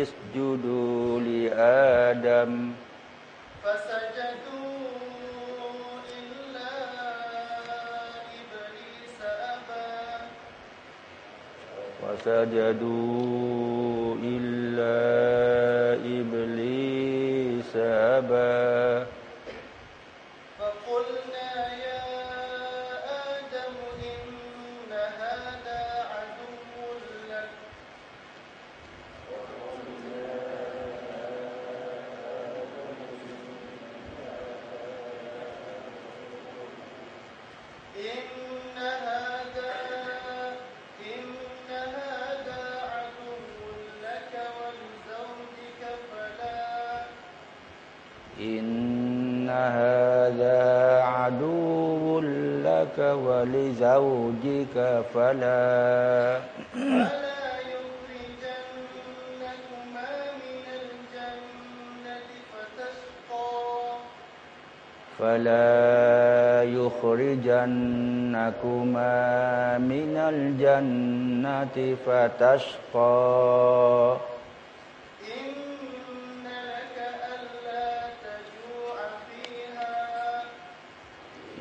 fasjudu li Adam. Fasajadu illa iblis aba fasajadu illa iblis aba. فلا يخرجنكما من الجنة فتشقى. إن لك ألا تجوع فيها.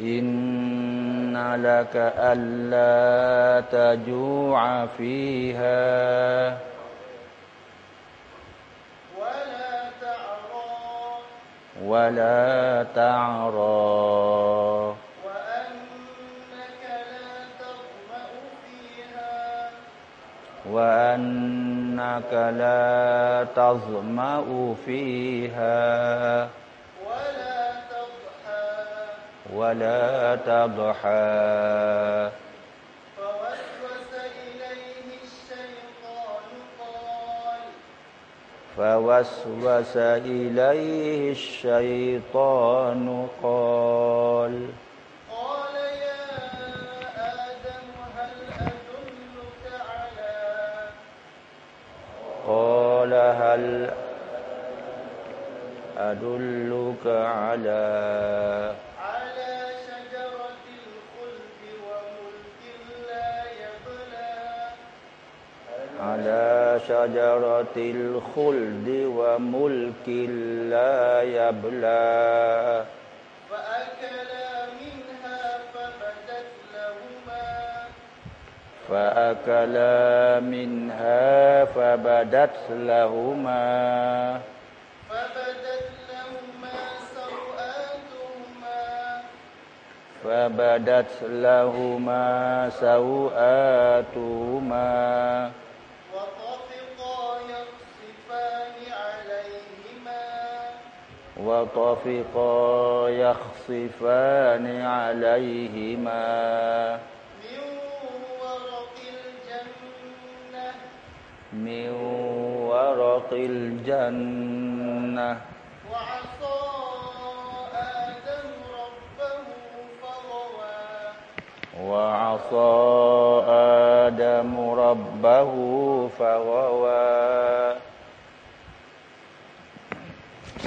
إن لك ألا تجوع فيها ولا تعرى ولا تعرى. وأنك لا تظمأ فيها. وأنك لا تظمأ فيها ولا تضحى ولا تضحى. فوسوس إليه الشيطان قال قال يا آدم هل أدلك على قال هل أدلك على على شجرة الخلد وملك لا يبلى. فأكلا منها فبدت لهما. فأكلا منها فبدت لهما. فبدت لهما سوآتهما. فبدت لهما سوآتهما وطفقا يخصفان عليهما وطفقا يخصفان عليهما. من ورق الجنة. من ورق الجنة. وعصى آدم ربه فغوى. وعصى آدم ربه فغوى.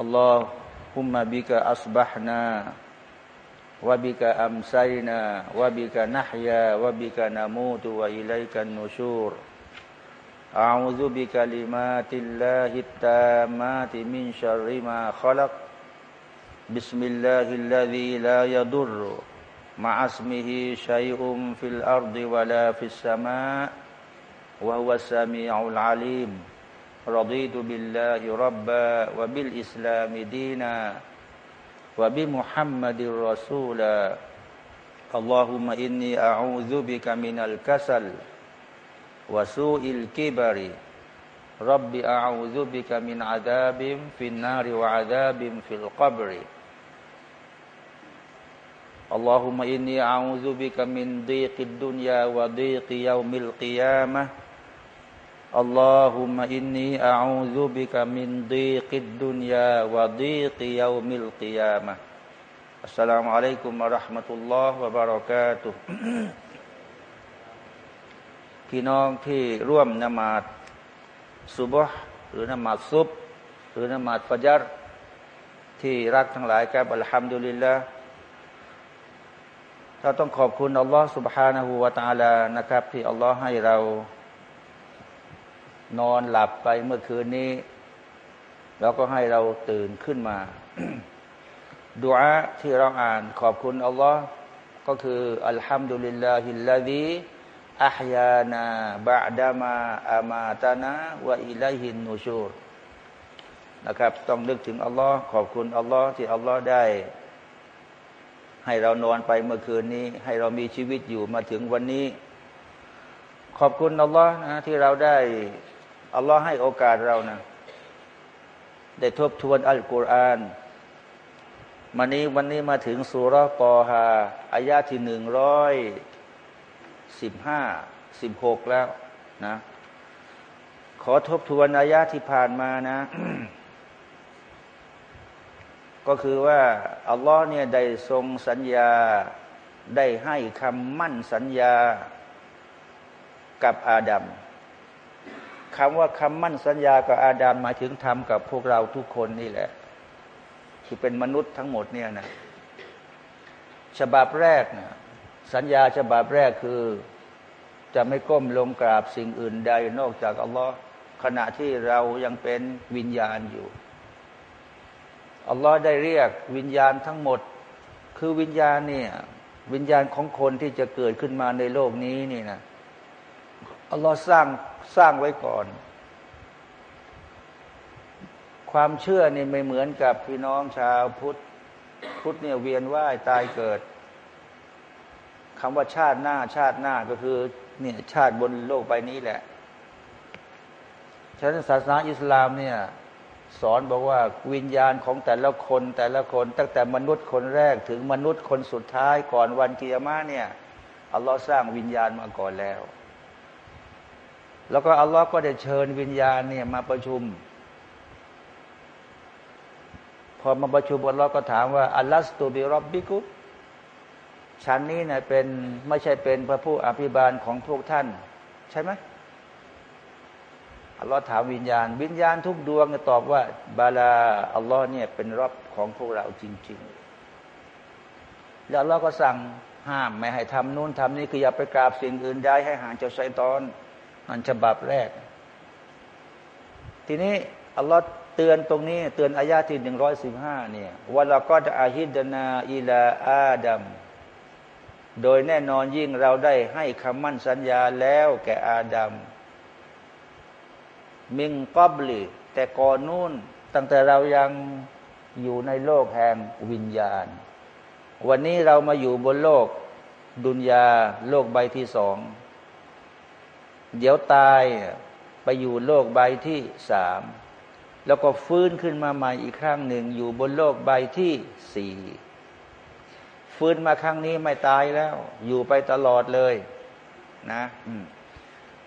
อัลลอฮุมมาบิกะอัสบะฮ์นาวะบิกะอัมไซนาวะบิกะนัฮยาวะบิกะนามูตุวะอิไลกันนูชูร أعوذ بكلمات الله التامات من شر ما خلق بسم الله الذي لا يضر مع اسمه شيء في الأرض ولا في السماء وهو السميع العليم رضيت بالله ربا وبالإسلام دينا وبمحمد رسولا. اللهم إني أعوذ بك من الكسل وسوء الكبر. رب أعوذ بك من عذاب في النار وعذاب في القبر. اللهم إني أعوذ بك من ضيق الدنيا وضيق يوم القيامة. اللهم إني أعوذ بك من ضيق الدنيا وضيق يوم القيامة السلام عليكم ورحمة الله وبركاته พี่น้องที่ร่วมนมาดซุบฮ์หรือนมาดซุบหรือนมาดฟัจรที่รักทั้งหลายครับอัลฮัมดุลิลลาห์เราต้องขอบคุณอัลลอฮ์ سبحانه และ تعالى นะครับ ที่อัลลอฮ์ให้เรา นอนหลับไปเมื่อคืนนี้ แล้วก็ให้เราตื่นขึ้นมาดุอาที่เราอ่านขอบคุณอัลลอฮ์ก็คืออัลฮัมดุลิลลาฮิลลาดีอัฮยานาบะดามาอามาตานาวะอิลัยฮินนูชูรนะครับ ต้องนึกถึงอัลลอฮ์ขอบคุณอัลลอฮ์ที่อัลลอฮ์ได้ ให้เรานอนไปเมื่อคืนนี้ ให้เรามีชีวิตอยู่มาถึงวันนี้ ขอบคุณอัลลอฮ์นะที่เราได้ อัลลอฮ์ให้โอกาสเรานะได้ทบทวนอัลกุรอานวันนี้วันนี้มาถึงสุรกอฮาอายาที่หนึ่งร้อยสิบห้าสิบหกแล้วนะ ขอทบทวนอายาที่ผ่านมานะ ก็คือว่า อัลลอฮ์เนี่ยได้ทรงสัญญา ได้ให้คำมั่นสัญญากับอาดัม คำว่าคำมั่นสัญญากับอาดัมหมายถึงทำกับพวกเราทุกคนนี่แหละ ที่เป็นมนุษย์ทั้งหมดเนี่ยนะฉบับแรกนะสัญญาฉบับแรกคือ จะไม่ก้มลงกราบสิ่งอื่นใดนอกจากอัลลอฮ์ขณะที่เรายังเป็นวิญญาณอยู่อัลลอฮ์ได้เรียกวิญญาณทั้งหมด คือวิญญาณเนี่ยวิญญาณของคนที่จะเกิดขึ้นมาในโลกนี้นี่นะอัลลอฮ์สร้าง สร้างไว้ก่อน ความเชื่อนี่ไม่เหมือนกับพี่น้องชาวพุทธ พุทธเนี่ยเวียนว่ายตายเกิดคำว่าชาติหน้าชาติหน้าก็คือเนี่ยชาติบนโลกใบนี้แหละฉะนั้นศาสนาอิสลามเนี่ยสอนบอกว่าวิญญาณของแต่ละคนแต่ละคนตั้งแต่มนุษย์คนแรกถึงมนุษย์คนสุดท้ายก่อนวันกิยามะเนี่ยอัลลอฮ์สร้างวิญญาณมาก่อนแล้ว แล้วก็อัลลอฮ์ก็ได้เชิญวิญญาณเนี่ยมาประชุม พอมาประชุมอัลลอฮ์ก็ถามว่าอัลลัสตูบิรอบบิกุฉันนี้เนะเป็นไม่ใช่เป็นพระผู้อภิบาลของพวกท่าน ใช่ไหมอัลลอฮ์ถามวิญญาณ วิญญาณทุกดวงตอบว่า บาลาอัลลอฮ์เนี่ยเป็นรอบของพวกเราจริง ๆ แล้วอัลลอฮ์ก็สั่งห้ามไม่ให้ทำนู่นทำนี่คืออย่าไปกราบสิ่งอื่นได้ให้ห่างจากไซตอน นั่นฉบับแรก ทีนี้อัลลอฮ์เตือนตรงนี้ เตือนอายาที่หนึ่งร้อยสิบห้าเนี่ยว่าเราก็จะอาฮิดนาอิลาอาดัมโดยแน่นอนยิ่งเราได้ให้คำมั่นสัญญาแล้วแก่อาดัมมิงกอบลีแต่ก่อนนู่นตั้งแต่เรายังอยู่ในโลกแห่งวิญญาณ วันนี้เรามาอยู่บนโลกดุนยาโลกใบที่สอง เดี๋ยวตายไปอยู่โลกใบที่สามแล้วก็ฟื้นขึ้นมาใหม่อีกครั้งหนึ่ง อยู่บนโลกใบที่สี่ฟื้นมาครั้งนี้ไม่ตายแล้ว อยู่ไปตลอดเลยนะ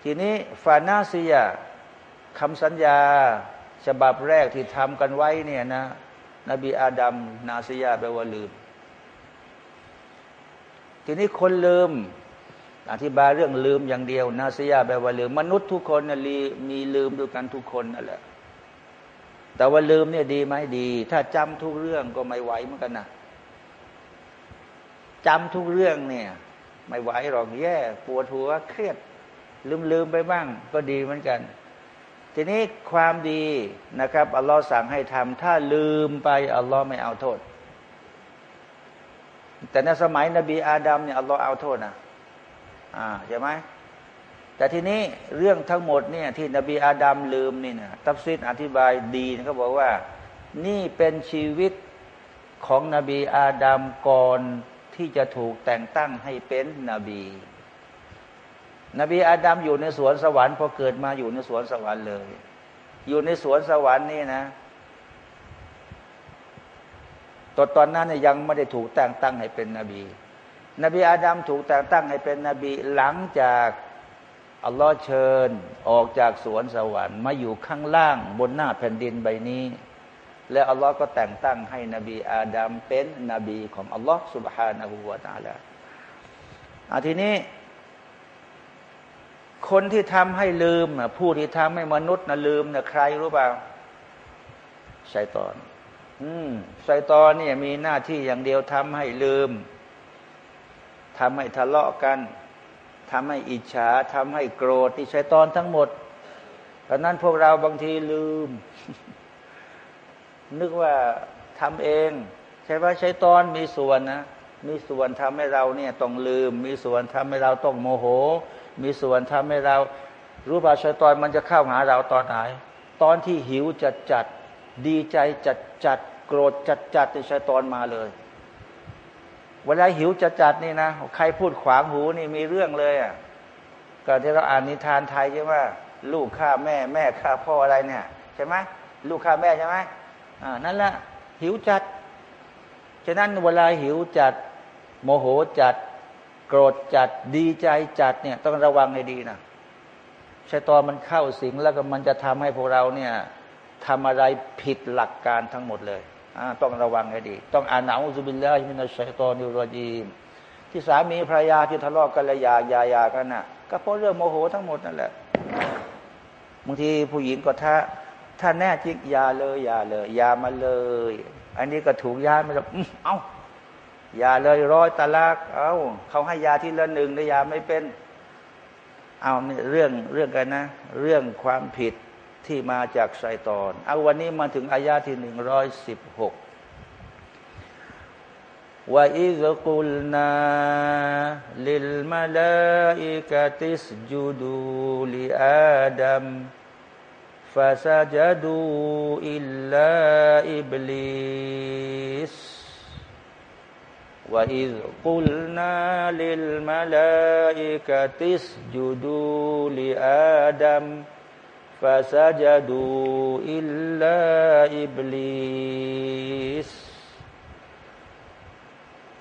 ทีนี้ฟานาซียคำสัญญา ฉบับแรกที่ทำกันไว้เนี่ยนะ นบีอาดัมนาซียาแปลว่าลืม ทีนี้คนลืม อธิบายเรื่องลืมอย่างเดียวนาซียาแปลว่าลืม มนุษย์ทุกคนนะมีลืมด้วยกันทุกคนนั่นแหละแต่ว่าลืมเนี่ยดีไหมดี ถ้าจำทุกเรื่องก็ไม่ไหวเหมือนกันนะจำทุกเรื่องเนี่ย ไม่ไหวหรอกแย่ปวดหัวเครียด ลืมลืมไปบ้าง ก็ดีเหมือนกัน ทีนี้ความดีนะครับอัลลอฮ์สั่งให้ทำถ้าลืมไปอัลลอฮ์ไม่เอาโทษ แต่ในสมัยนบีอาดัมเนี่ยอัลลอฮ์เอาโทษนะ อ่าใช่ไหมแต่ทีนี้เรื่องทั้งหมดเนี่ยที่นบีอาดัมลืมนี่นะตัฟซิดอธิบายดีเขาบอกว่า นี่เป็นชีวิตของนบีอาดัมก่อนที่จะถูกแต่งตั้งให้เป็นนบี นบีอาดัมอยู่ในสวนสวรรค์พอเกิดมาอยู่ในสวนสวรรค์เลย อยู่ในสวนสวรรค์นี่นะตอนตอนนั้นยังไม่ได้ถูกแต่งตั้งให้เป็นนบี นบีอาดัมถูกแต่งตั้งให้เป็นนบีหลังจากอัลลอฮ์เชิญออกจากสวนสวรรค์มาอยู่ข้างล่างบนหน้าแผ่นดินใบนี้ แล้วอัลลอฮ์ก็แต่งตั้งให้นบีอาดัมเป็นนบีของอัลลอฮ์ سبحانه และ تعالى อาทีนี้ คนที่ทำให้ลืมผู้ที่ทำให้มนุษย์นะลืมนะใครรู้เปล่าชัยตอน อืมชัยตอนนี่มีหน้าที่อย่างเดียวทำให้ลืม ทำให้ทะเลาะกันทำให้อิจฉาทำให้โกรธที่ชัยตอนทั้งหมดตอนนั้นพวกเราบางทีลืม นึกว่าทำเองใช่ไหมชัยตอนมีส่วนนะมีส่วนทำให้เราเนี่ยต้องลืม มีส่วนทำให้เราต้องโมโห มีส่วนทำให้เรา รู้ป่าชัยตอนมันจะเข้าหาเราตอนไหน ตอนที่หิวจัดจัดดีใจจัดจัดโกรธจัดจัดที่ชัยตอนมาเลย เวลาหิวจะจัดนี่นะใครพูดขวางหูนี่มีเรื่องเลยอะก็ที่เราอ่านนิทานไทยใช่ไหมลูกฆ่าแม่แม่ฆ่าพ่ออะไรเนี่ยใช่ไหมลูกฆ่าแม่ใช่ไหมอ่านั่นแหละหิวจัด ฉะนั้นเวลาหิวจัด โมโหจัด โกรธจัดดีใจจัดเนี่ย ต้องระวังให้ดีนะชัยตอมันเข้าสิงแล้วก็มันจะทำให้พวกเราเนี่ยทำอะไรผิดหลักการทั้งหมดเลย ต้องระวังให้ดี ต้องอ่านหนาวซุบินแล้วมินัชัยตอนิรจีมที่สามีภรรยาที่ทะเลาะกันเลยยายายากันน่ะ ก็เพราะเรื่องโมโหทั้งหมดนั่นแหละบางทีผู้หญิงก็ถ้า ถ้าแน่จริงยาเลยยาเลยยามาเลย อันนี้ก็ถูกยาไม่ต้องเอ้ายาเลยร้อยตะลักเอ้าเขาให้ยาที่ละหนึ่งแต่ยาไม่เป็น เอาเรื่องเรื่องกันนะ เรื่องความผิด ที่มาจากไซตอน เอาวันนี้มาถึงอายาที่หนึ่งร้อยสิบหกว่าอิซกุลนาลิลมาลาอิกะติสจูดูลิอาดัมฟาซาจดูอิลลาอิบลิสว่าอิซกุลนาลิลมลาอิกัติสจุดูลีอาดัม ฟาซาจาดูอิลลาอิบลิส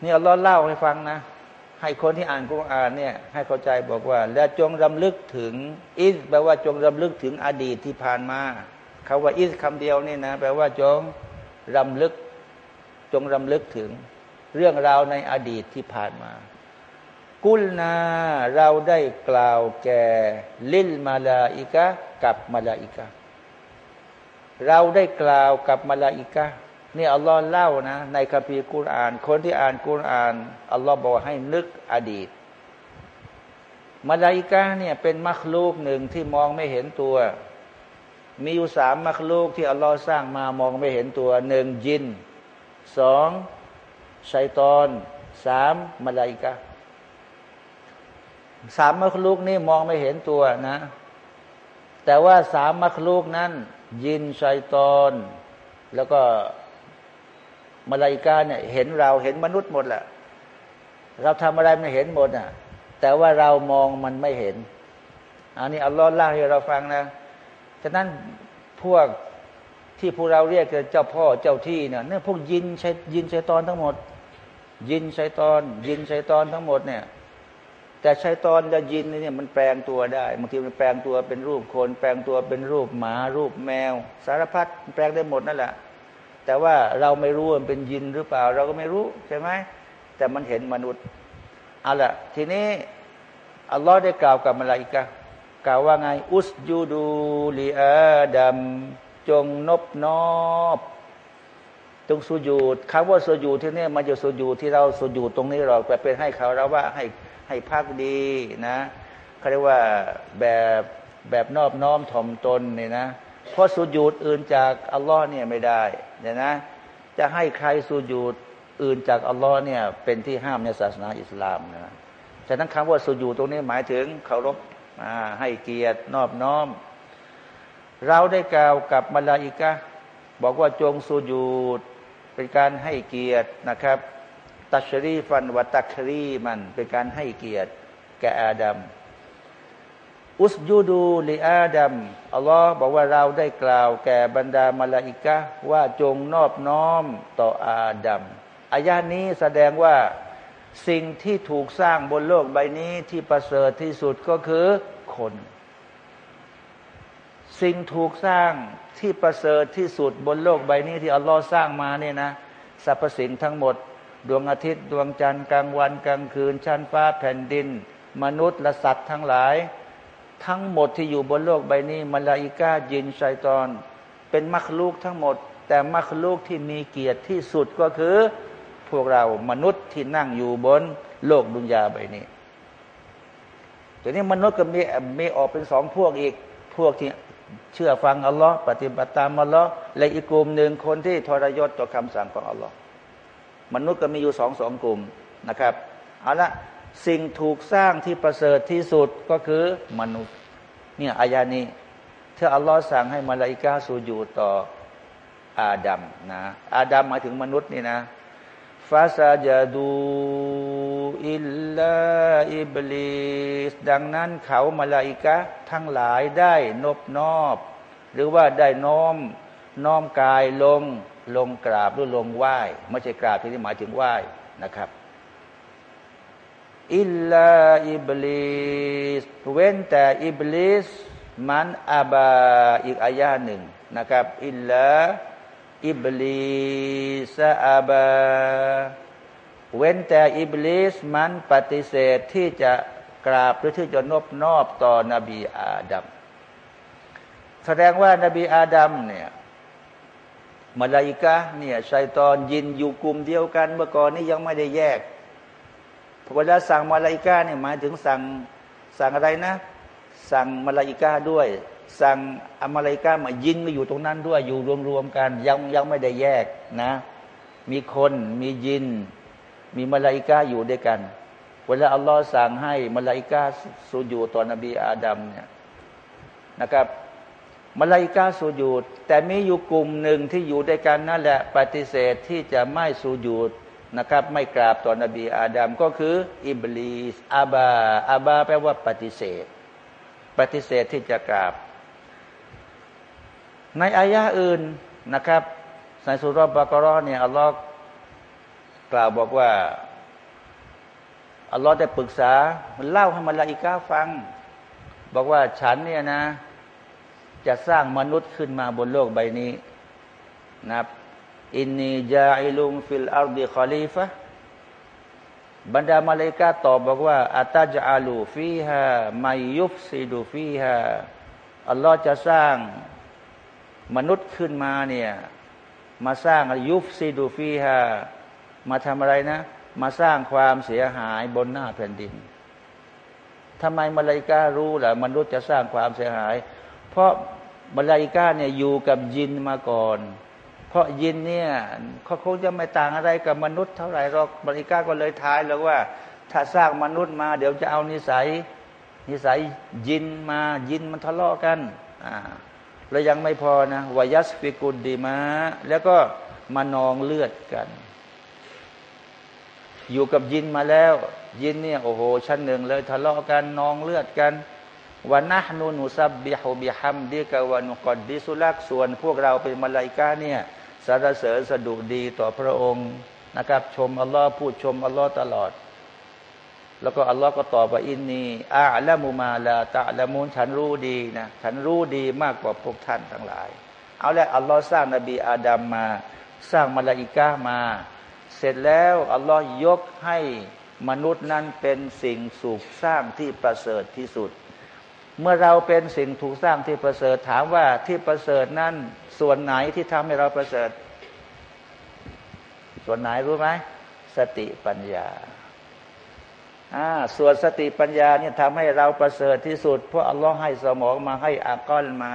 นี่อัลลอฮ์เล่าให้ฟังนะ ให้คนที่อ่านกุรอานเนี่ย ให้เข้าใจบอกว่า แล้วจงรำลึกถึง อิสแปลว่าจงรำลึกถึงอดีตที่ผ่านมาคำว่าอิสคำเดียวนี่นะ แปลว่าจงรำลึก จงรำลึกถึงเรื่องราวในอดีตที่ผ่านมา กุลนาเราได้กล่าวแก่ลิลมาลาอิกะกับมาลาอิกะเราได้กล่าวกับมาลาอิกะนี่อัลลอฮ์เล่านะ ในคัมภีร์กุรอาน คนที่อ่านกุรอานอัลลอฮ์บอกให้นึกอดีตมาลาอิกะเนี่ยเป็นมัคลูกหนึ่งที่มองไม่เห็นตัว มีอยู่สามมัคลูกที่อัลลอฮ์สร้างมามองไม่เห็นตัวหนึ่งจินสองชัยตอนสามมาลาอิกะ สามมัคลูกนี่มองไม่เห็นตัวนะ แต่ว่าสามมัคลูกนั้น ยินชัยตอน แล้วก็มาลายกาเนี่ยเห็นเราเห็นมนุษย์หมดแหละเราทำอะไรไม่เห็นหมดอะ แต่ว่าเรามองมันไม่เห็น อันนี้อัลลอฮ์เล่าให้เราฟังนะฉะนั้นพวกที่พวกเราเรียกเจ้าพ่อเจ้าที่เนี่ยเนี่ยพวกยินชัยยินชัยตอนทั้งหมด ยินชัยตอน ยินชัยตอนทั้งหมดเนี่ย แต่ชัยตอนจะยินเนี่ยมันแปลงตัวได้บางทีมันแปลงตัวเป็นรูปคน แปลงตัวเป็นรูปหมา รูปแมว สารพัดแปลงได้หมดนั่นแหละ แต่ว่าเราไม่รู้มันเป็นยินหรือเปล่า เราก็ไม่รู้ใช่ไหมแต่มันเห็นมนุษย์เอาละทีนี้อัลลอฮ์ได้กล่าวกับมาลาอิกะกล่าวว่าไง อุสยูดูลีอาดัมจงนบนอบจงสุญูดคำว่าสุญูดที่นี่มันจะสุญูดที่เราสุญูดตรงนี้เราแต่เป็นให้เขาเราว่าให้ ให้พักดีนะเขาเรียกว่าแบบแบบนอบน้อมถ่อมตนเนี่ยนะเพราะสุญูดอื่นจากอัลลอฮ์เนี่ยไม่ได้เนี่ยนะ จะให้ใครสุญูดอื่นจากอัลลอฮ์เนี่ยเป็นที่ห้ามในศาสนาอิสลามนะฉะนั้นคำว่าสุญูดตรงนี้หมายถึงเคารพให้เกียรตินอบน้อม เราได้กล่าวกับมาลาอิกะบอกว่าจงสุญูดเป็นการให้เกียรตินะครับ ตัชรีฟันวัตัครีมันเป็นการให้เกียรติแก่อาดัมอุสยูดูลีอาดัมอัลลอฮ์บอกว่าเราได้กล่าวแก่บรรดามาลาอิกะว่าจงนอบน้อมต่ออาดัมอายานี้แสดงว่าสิ่งที่ถูกสร้างบนโลกใบนี้ที่ประเสริฐที่สุดก็คือคน สิ่งถูกสร้างที่ประเสริฐที่สุดบนโลกใบนี้ที่อัลลอฮ์สร้างมาเนี่ยนะสรรพสิ่งทั้งหมด ดวงอาทิตย์ ดวงจันทร์กลางวันกลางคืน ชั้นฟ้าแผ่นดิน มนุษย์และสัตว์ทั้งหลาย ทั้งหมดที่อยู่บนโลกใบนี้มาลาอิกายินชัยตอน เป็นมักลูกทั้งหมด แต่มักลูกที่มีเกียรติที่สุดก็คือ พวกเรามนุษย์ที่นั่งอยู่บนโลกดุนยาใบนี้ทีนี้มนุษย์ก็มีมีออกเป็นสองพวกอีกพวกที่เชื่อฟังอัลลอฮ์ปฏิบัติตามอัลลอฮ์และอีกกลุ่มหนึ่งคนที่ทรยศต่อคำสั่งของอัลลอฮ์ มนุษย์ก็มีอยู่สองสองกลุ่มนะครับเอาละสิ่งถูกสร้างที่ประเสริฐที่สุดก็คือมนุษย์เนี่ยอายานี้ถ้าอัลลอฮ์สั่งให้มาลาอิกาสูญูต่ออาดัมนะอาดัมหมายถึงมนุษย์นี่นะฟาซาจดูอิลลาอิบลิสดังนั้นเขามาลาอิกะทั้งหลายได้นบนอบ หรือว่าได้น้อมน้อมกายลง ลงกราบหรือลงไหว้ไม่ใช่กราบที่นี่หมายถึงไหว้นะครับอิลลาอิบลิสเว้นแต่อิบลิสมัน أبىอีกอายาหนึ่งนะครับإلا إبليس أبىเว้นแต่อิบลิสมันปฏิเสธที่จะกราบหรือที่จะนบนอบต่อนบีอาดัมแสดงว่านบีอาดัมเนี่ย มาลาอิกะเนี่ยชัยตอนญินอยู่กลุ่มเดียวกัน เมื่อก่อนนี้ยังไม่ได้แยกเวลาสั่งมาลาอิกะเนี่ยหมายถึงสั่งสั่งอะไรนะ สั่งมาลาอิกะด้วย สั่งอมาลิกามายินมาอยู่ตรงนั้นด้วยอยู่รวมๆกัน ยังยังไม่ได้แยกนะ มีคนมียิน มีมาลาอิกาอยู่ด้วยกันเวลาอัลลอฮ์สั่งให้มาลาอิกาสูญูต่อนบีอาดัมเนี่ยนะครับ มาลาอิกาสูญูดแต่มีอยู่กลุ่มหนึ่งที่อยู่ด้วยกันนั่นแหละปฏิเสธที่จะไม่สูญูดนะครับ ไม่กราบต่อนบีอาดัมก็คือ อิบลีสอาบาอาบาแปลว่าปฏิเสธ ปฏิเสธที่จะกราบ ในอายะอื่นนะครับในสุรบากรอเนี่ยอัลลอฮ์กล่าวบอกว่าอัลลอฮ์ได้ปรึกษา มันเล่าให้มาลาอิกาฟัง บอกว่าฉันเนี่ยนะ จะสร้างมนุษย์ขึ้นมาบนโลกใบนี้นะإني جاعل في الأرض خليفة บรรดามาเลกาตอบบอกว่าأتجعل فيها من يفسد فيها อัลลอฮ์จะสร้างมนุษย์ขึ้นมาเนี่ยมาสร้างيفسد فيها มาทำอะไรนะ มาสร้างความเสียหายบนหน้าแผ่นดินทำไมมาลการู้ล่ะมนุษย์จะสร้างความเสียหาย เพราะมาลายกาเนี่ยอยู่กับยินมาก่อน เพราะยินเนี่ยเขาคงจะไม่ต่างอะไรกับมนุษย์เท่าไหร่หรอกมาลายกาก็เลยทายแล้วว่า ถ้าสร้างมนุษย์มา เดี๋ยวจะเอานิสัย นิสัยยินมายินมันทะเลาะกันอ่าแล้วยังไม่พอนะวายัสฟิกุลดีมาแล้วก็มานองเลือดกัน อยู่กับยินมาแล้ว ยินเนี่ยโอ้โหชั้นหนึ่งเลยทะเลาะกันนองเลือดกัน วันนะนูนุซับบิฮุบิฮัมดีกวานุกอดดิสุลักส่วนพวกเราเป็นมาลายกาเนี่ยสรรเสริญสะดุดีต่อพระองค์นะครับ ชมอัลลอฮ์พูดชมอัลลอฮ์ตลอด แล้วก็อัลลอฮ์ก็ตอบว่าอินนีอาละมุมาลาตะละมุนฉันรู้ดีนะฉันรู้ดีมากกว่าพวกท่านทั้งหลาย เอาละอัลลอฮ์สร้างนบีอาดัมมา สร้างมาลาอิกามา เสร็จแล้วอัลลอฮ์ยกให้มนุษย์นั้นเป็นสิ่งสุขสร้างที่ประเสริฐที่สุด เมื่อเราเป็นสิ่งถูกสร้างที่ประเสริฐถามว่าที่ประเสริฐนั้นส่วนไหนที่ทำให้เราประเสริฐ ส่วนไหนรู้ไหมสติปัญญาส่วนสติปัญญาเนี่ยทำให้เราประเสริฐที่สุด เพราะอัลลอฮ์ให้สมองมาให้อากอนมา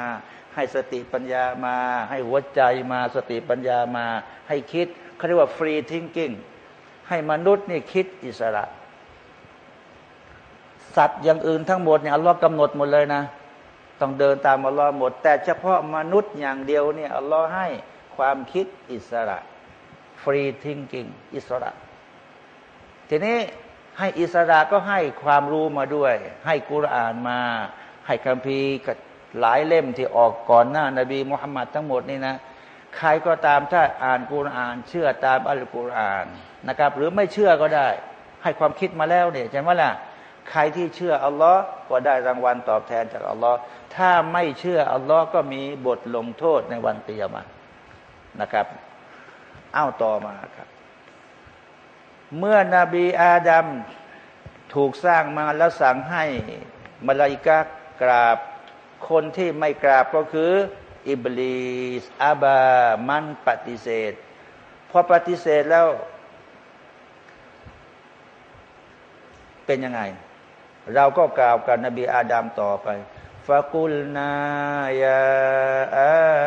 ให้สติปัญญามา ให้หัวใจมาสติปัญญามา ให้คิดเขาเรียกว่าฟรีทิงกิ้งให้มนุษย์นี่คิดอิสระ สัตว์อย่างอื่นทั้งหมดเนี่ยอัลลอฮ์กำหนดหมดเลยนะ ต้องเดินตามอัลลอฮ์หมด แต่เฉพาะมนุษย์อย่างเดียวเนี่ยอัลลอฮ์ให้ความคิดอิสระฟรีทิงกิ้งอิสระ ทีนี้ให้อิสระก็ให้ความรู้มาด้วย ให้กุรอานมา ให้คัมภีร์หลายเล่มที่ออกก่อนหน้านาบีมุฮัมมัดทั้งหมดนี่นะใครก็ตามถ้าอ่านกุรอาน เชื่อตามอัลกุรอานนะครับ หรือไม่เชื่อก็ได้ ให้ความคิดมาแล้วเนี่ยใช่ไหมล่ะ ใครที่เชื่ออัลลอฮ์ก็ได้รางวัลตอบแทนจากอัลลอฮ์ถ้าไม่เชื่ออัลลอฮ์ก็มีบทลงโทษในวันเตียมานะครับเอ้าต่อมาครับ เมื่อนบีอาดัมถูกสร้างมาแล้วสั่งให้มาลาอิกะกราบ คนที่ไม่กราบก็คือ อิบลิสอาบามันปฏิเสธพอปฏิเสธแล้ว เป็นยังไง เราก็กล่าวกับนบีอาดัมต่อไปฟะกุลนายาอ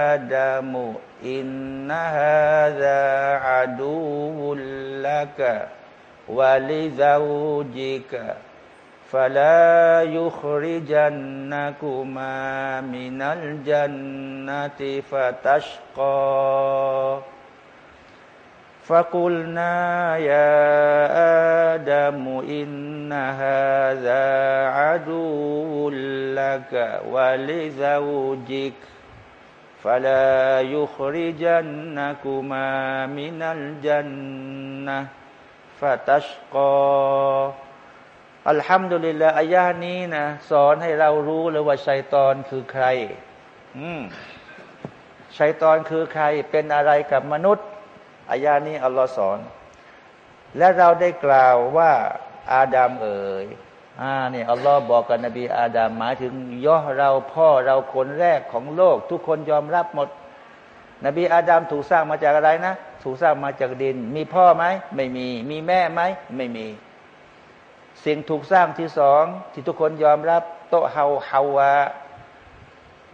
าดัมุอินนาฮาดาอาดูุลลักะวะลิซาอูจิกะ فلا يخرجنكما من الجنة فتشقى فقلنا يا آدم إن هذا عدو لك ولزوجك فلا يخرجنكما من الجنة فتشقى อัลฮัมดุลิลละอายานี้นะสอนให้เรารู้เลยว่าชัยตอนคือใคร อืมชัยตอนคือใคร เป็นอะไรกับมนุษย์ อายานี้อัลลอฮ์สอน และเราได้กล่าวว่าอาดัมเอ๋ยอ่านี่อัลลอฮ์บอกกับนบีอาดัมหมายถึงย่อเราพ่อเราคนแรกของโลก ทุกคนยอมรับหมด นบีอาดัมถูกสร้างมาจากอะไรนะ ถูกสร้างมาจากดิน มีพ่อไหมไม่มี มีแม่ไหมไม่มี สิ่งถูกสร้างที่สองที่ทุกคนยอมรับ โตเฮาเฮาวา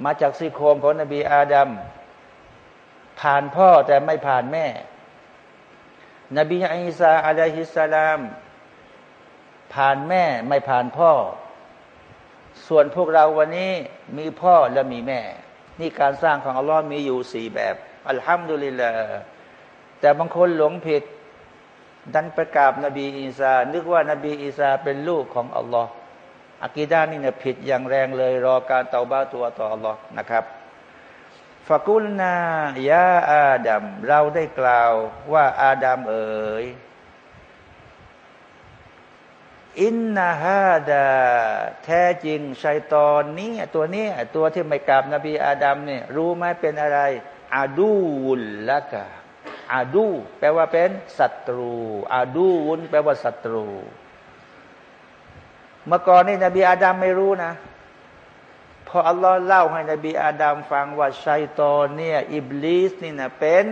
มาจากซี่โครงของนบีอาดัมผ่านพ่อแต่ไม่ผ่านแม่ นบีอิสาอะลัยฮิสสลาม ผ่านแม่ไม่ผ่านพ่อ ส่วนพวกเราวันนี้มีพ่อและมีแม่ นี่การสร้างของอัลลอฮ์มีอยู่สี่แบบอัลฮัมดุลิลละแต่บางคนหลงผิดดันประกาศนบีอีสา นึกว่านบีอีสาเป็นลูกของอัลลอฮ์อากีดานี่เนี่ยผิดอย่างแรงเลย รอการเตาบ้าตัวต่ออัลลอฮ์นะครับ ฟากุลนายาอาดัมเราได้กล่าวว่าอาดัมเอ๋ยอินนาฮาดาแท้จริงชัยตอนนี้ตัวนี้ตัวที่ไม่กราบนบีอาดัมเนี่ยรู้ไหมเป็นอะไร อาดูลละกะอาดู แปลว่าเป็นศัตรู อาดูวุนแปลว่าศัตรู เมื่อก่อนนี่นบีอาดัมไม่รู้นะ ออัลลอฮ์เล่าให้นบีอาดัมฟังว่าชัยตอนเนี่ยอิบลิสนี่นะเป็น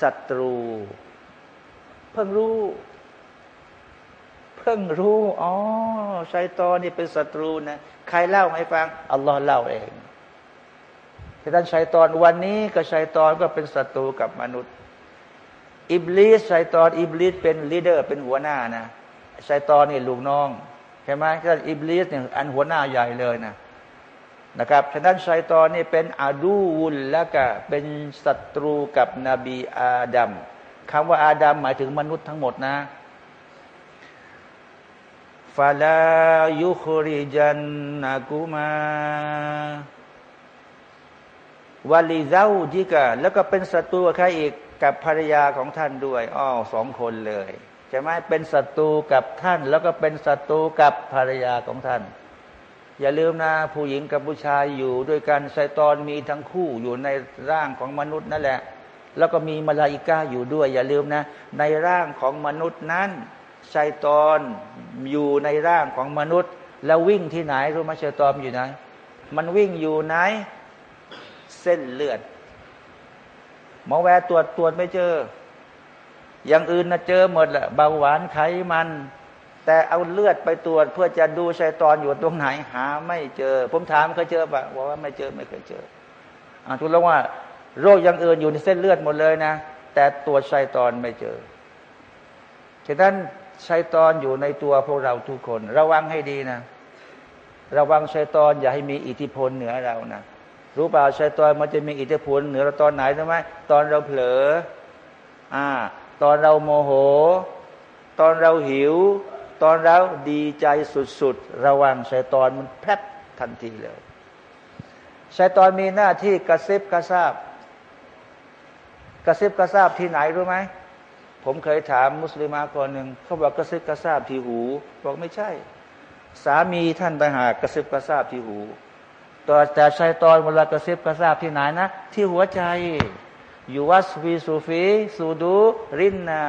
ศัตรู เพิ่งรู้ เพิ่งรู้อ๋อชัยตอนนี่เป็นศัตรูนะใครเล่าให้ฟังอัลลอฮ์เล่าเองท่านชัยตอนวันนี้ก็ชัยตอนก็เป็นศัตรูกับมนุษย์ อิบลิสชัยตอนอิบลิสเป็น leader เป็นหัวหน้านะชัยตอนนี่ลูกน้องใช่ไหมถ้าอิบลิสเนี่ยอันหัวหน้าใหญ่เลยนะ นะครับฉะนั้นชัยตอนนี่เป็นعدوและก็เป็นศัตรูกับนบีอาดัมคำว่าอาดัมหมายถึงมนุษย์ทั้งหมดนะฟาลายุคริจันนักุมาวาลิซาจิกะแล้วก็เป็นศัตรูใครอีกกับภรรยาของท่านด้วยอ้อสองคนเลยใช่ไหมเป็นศัตรูกับท่าน แล้วก็เป็นศัตรูกับภรรยาของท่าน อย่าลืมนะผู้หญิงกับผู้ชายอยู่ด้วยกันไซตอนมีทั้งคู่อยู่ในร่างของมนุษย์นั่นแหละ แล้วก็มีมาลาอิกาอยู่ด้วย อย่าลืมนะ ในร่างของมนุษย์นั้นไซตอนอยู่ในร่างของมนุษย์ แล้ววิ่งที่ไหนรู้ไหมไซตอนอยู่ไหน มันวิ่งอยู่ไหน เส้นเลือดหมอแวร์ตรวจตรวจไม่เจอ อย่างอื่นนะเจอหมดแหละเบาหวานไขมัน แต่เอาเลือดไปตรวจเพื่อจะดูชัยตอนอยู่ตรงไหนหา ไม่เจอ ผมถามเคยเจอปะบอกว่าไม่เจอไม่เคยเจออ่าทุกแล้วว่า โรคอย่างอื่นอยู่ในเส้นเลือดหมดเลยนะ แต่ตรวจชัยตอนไม่เจอฉะนั้นชัยตอนอยู่ในตัวพวกเราทุกคน ระวังให้ดีนะ ระวังชัยตอนอย่าให้มีอิทธิพลเหนือเรานะรู้เปล่าชัยตอนมันจะมีอิทธิพลเหนือเราตอนไหนใช่ไหมตอนเราเผลออ่า ตอนเราโมโหตตอนเราหิว ตอนเราดีใจสุดๆ ระวังชัยตอนมันแพบทันทีเลยชัยตอนมีหน้าที่กระซิบกระซาบกระซิบกระซาบที่ไหนรู้ไหมผมเคยถามมุสลิมาคนหนึ่งเขาบอกกระซิบกระซาบที่หู บอกไม่ใช่ สามีท่านไปหากระซิบกระซาบที่หูต่อแต่ชัยตอนเวลากระซิบกระซาบที่ไหนนะ ที่หัวใจอยู่วัสฟีสูฟี สูดูรินนา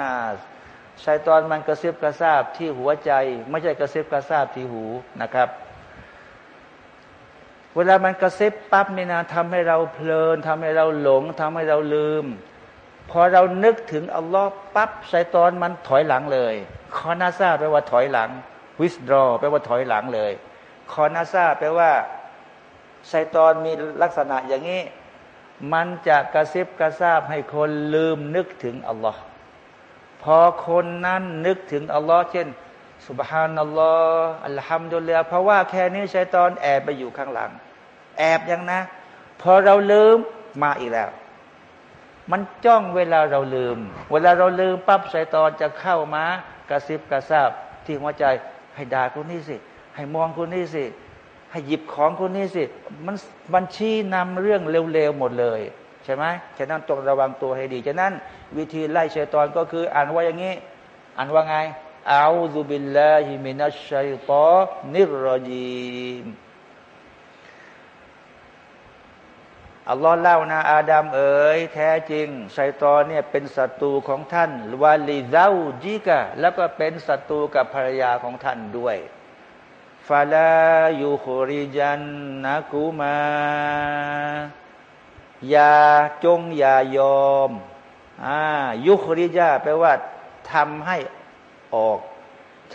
ชัยตอนมันกระซิบกระซาบที่หัวใจ ไม่ใช่กระซิบกระซาบที่หูนะครับ เวลามันกระซิบปั๊บนี่นะทำให้เราเพลินทำให้เราหลงทำให้เราลืม พอเรานึกถึงอัลลอฮ์ปั๊บชัยตอนมันถอยหลังเลยคอนาซาแปลว่าถอยหลังวิสดรอแปลว่าถอยหลังเลยคอนาซาแปลว่าชัยตอนมีลักษณะอย่างนี้ มันจะกระซิบกระซาบให้คนลืมนึกถึงอัลลอฮ์ พอคนนั้นนึกถึงอัลลอฮ์เช่นสุบฮานัลลอฮ์อัลฮัมดุลิลลาห์เพราะว่าแค่นี้ชัยตอนแอบไปอยู่ข้างหลัง แอบยังนะ พอเราลืมมาอีกแล้ว มันจ้องเวลาเราลืม เวลาเราลืมปั๊บชัยตอนจะเข้ามากระซิบกระซาบที่หัวใจให้ด่าคนนี้สิ ให้มองคนนี้สิ ให้หยิบของคนนี้สิ มันมันชี้นำเรื่องเร็วๆหมดเลย ใช่ไหมฉะนั้นต้องระวังตัวให้ดี ฉะนั้น วิธีไล่ชัยตอนก็คือ อ่านว่าอย่างนี้ อ่านว่าไงอาซุบิลลาฮิมินัชชัยตอนิรจีมอัลลอฮ์เล่านะอาดัมเอ๋ยแท้จริงชัยตอนเนี่ยเป็นศัตรูของท่านวาลิซาจิกะแล้วก็เป็นศัตรูกับภรรยาของท่านด้วยฟาลายูคริจันนักูมา อย่าจงอย่ายอมอ่ายุคริยาแปลว่าทำให้ออก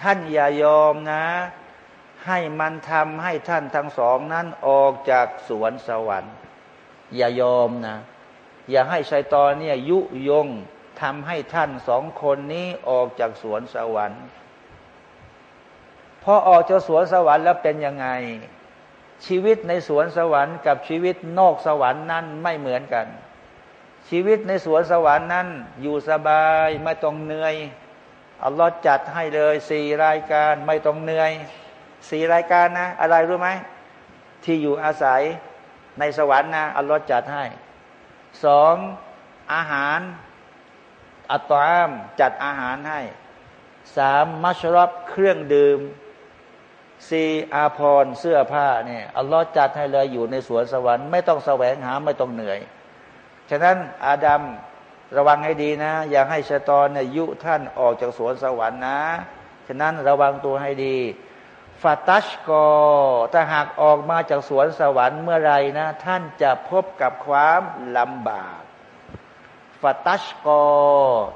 ท่านอย่ายอมนะ ให้มันทำให้ท่านทั้งสองนั้นออกจากสวนสวรรค์ อย่ายอมนะ อย่าให้ชัยตอนเนี่ยยุยงทำให้ท่านสองคนนี้ออกจากสวนสวรรค์พอออกจากสวนสวรรค์แล้วเป็นยังไง ชีวิตในสวนสวรรค์กับชีวิตนอกสวรรค์นั้นไม่เหมือนกัน ชีวิตในสวนสวรรค์นั้น อยู่สบายไม่ต้องเหนื่อยอัลลอฮ์จัดให้เลยสี่รายการไม่ต้องเหนื่อยสี่รายการนะ อะไรรู้ไหมที่อยู่อาศัยในสวรรค์นะอัลลอฮ์จัดให้สองอาหาร อัตตามจัดอาหารให้สามมัชรับเครื่องดื่ม สี่อาพรเสื้อผ้าเนี่ยอัลลอฮ์จัดให้เลยอยู่ในสวนสวรรค์ไม่ต้องแสวงหาไม่ต้องเหนื่อย ฉะนั้นอาดัมระวังให้ดีนะ อย่าให้ชะตอนเนี่ยยุท่านออกจากสวนสวรรค์นะ ฉะนั้นระวังตัวให้ดีฟาตัชกอถ้าหากออกมาจากสวนสวรรค์เมื่อไรนะ ท่านจะพบกับความลำบากฟาตัชกอ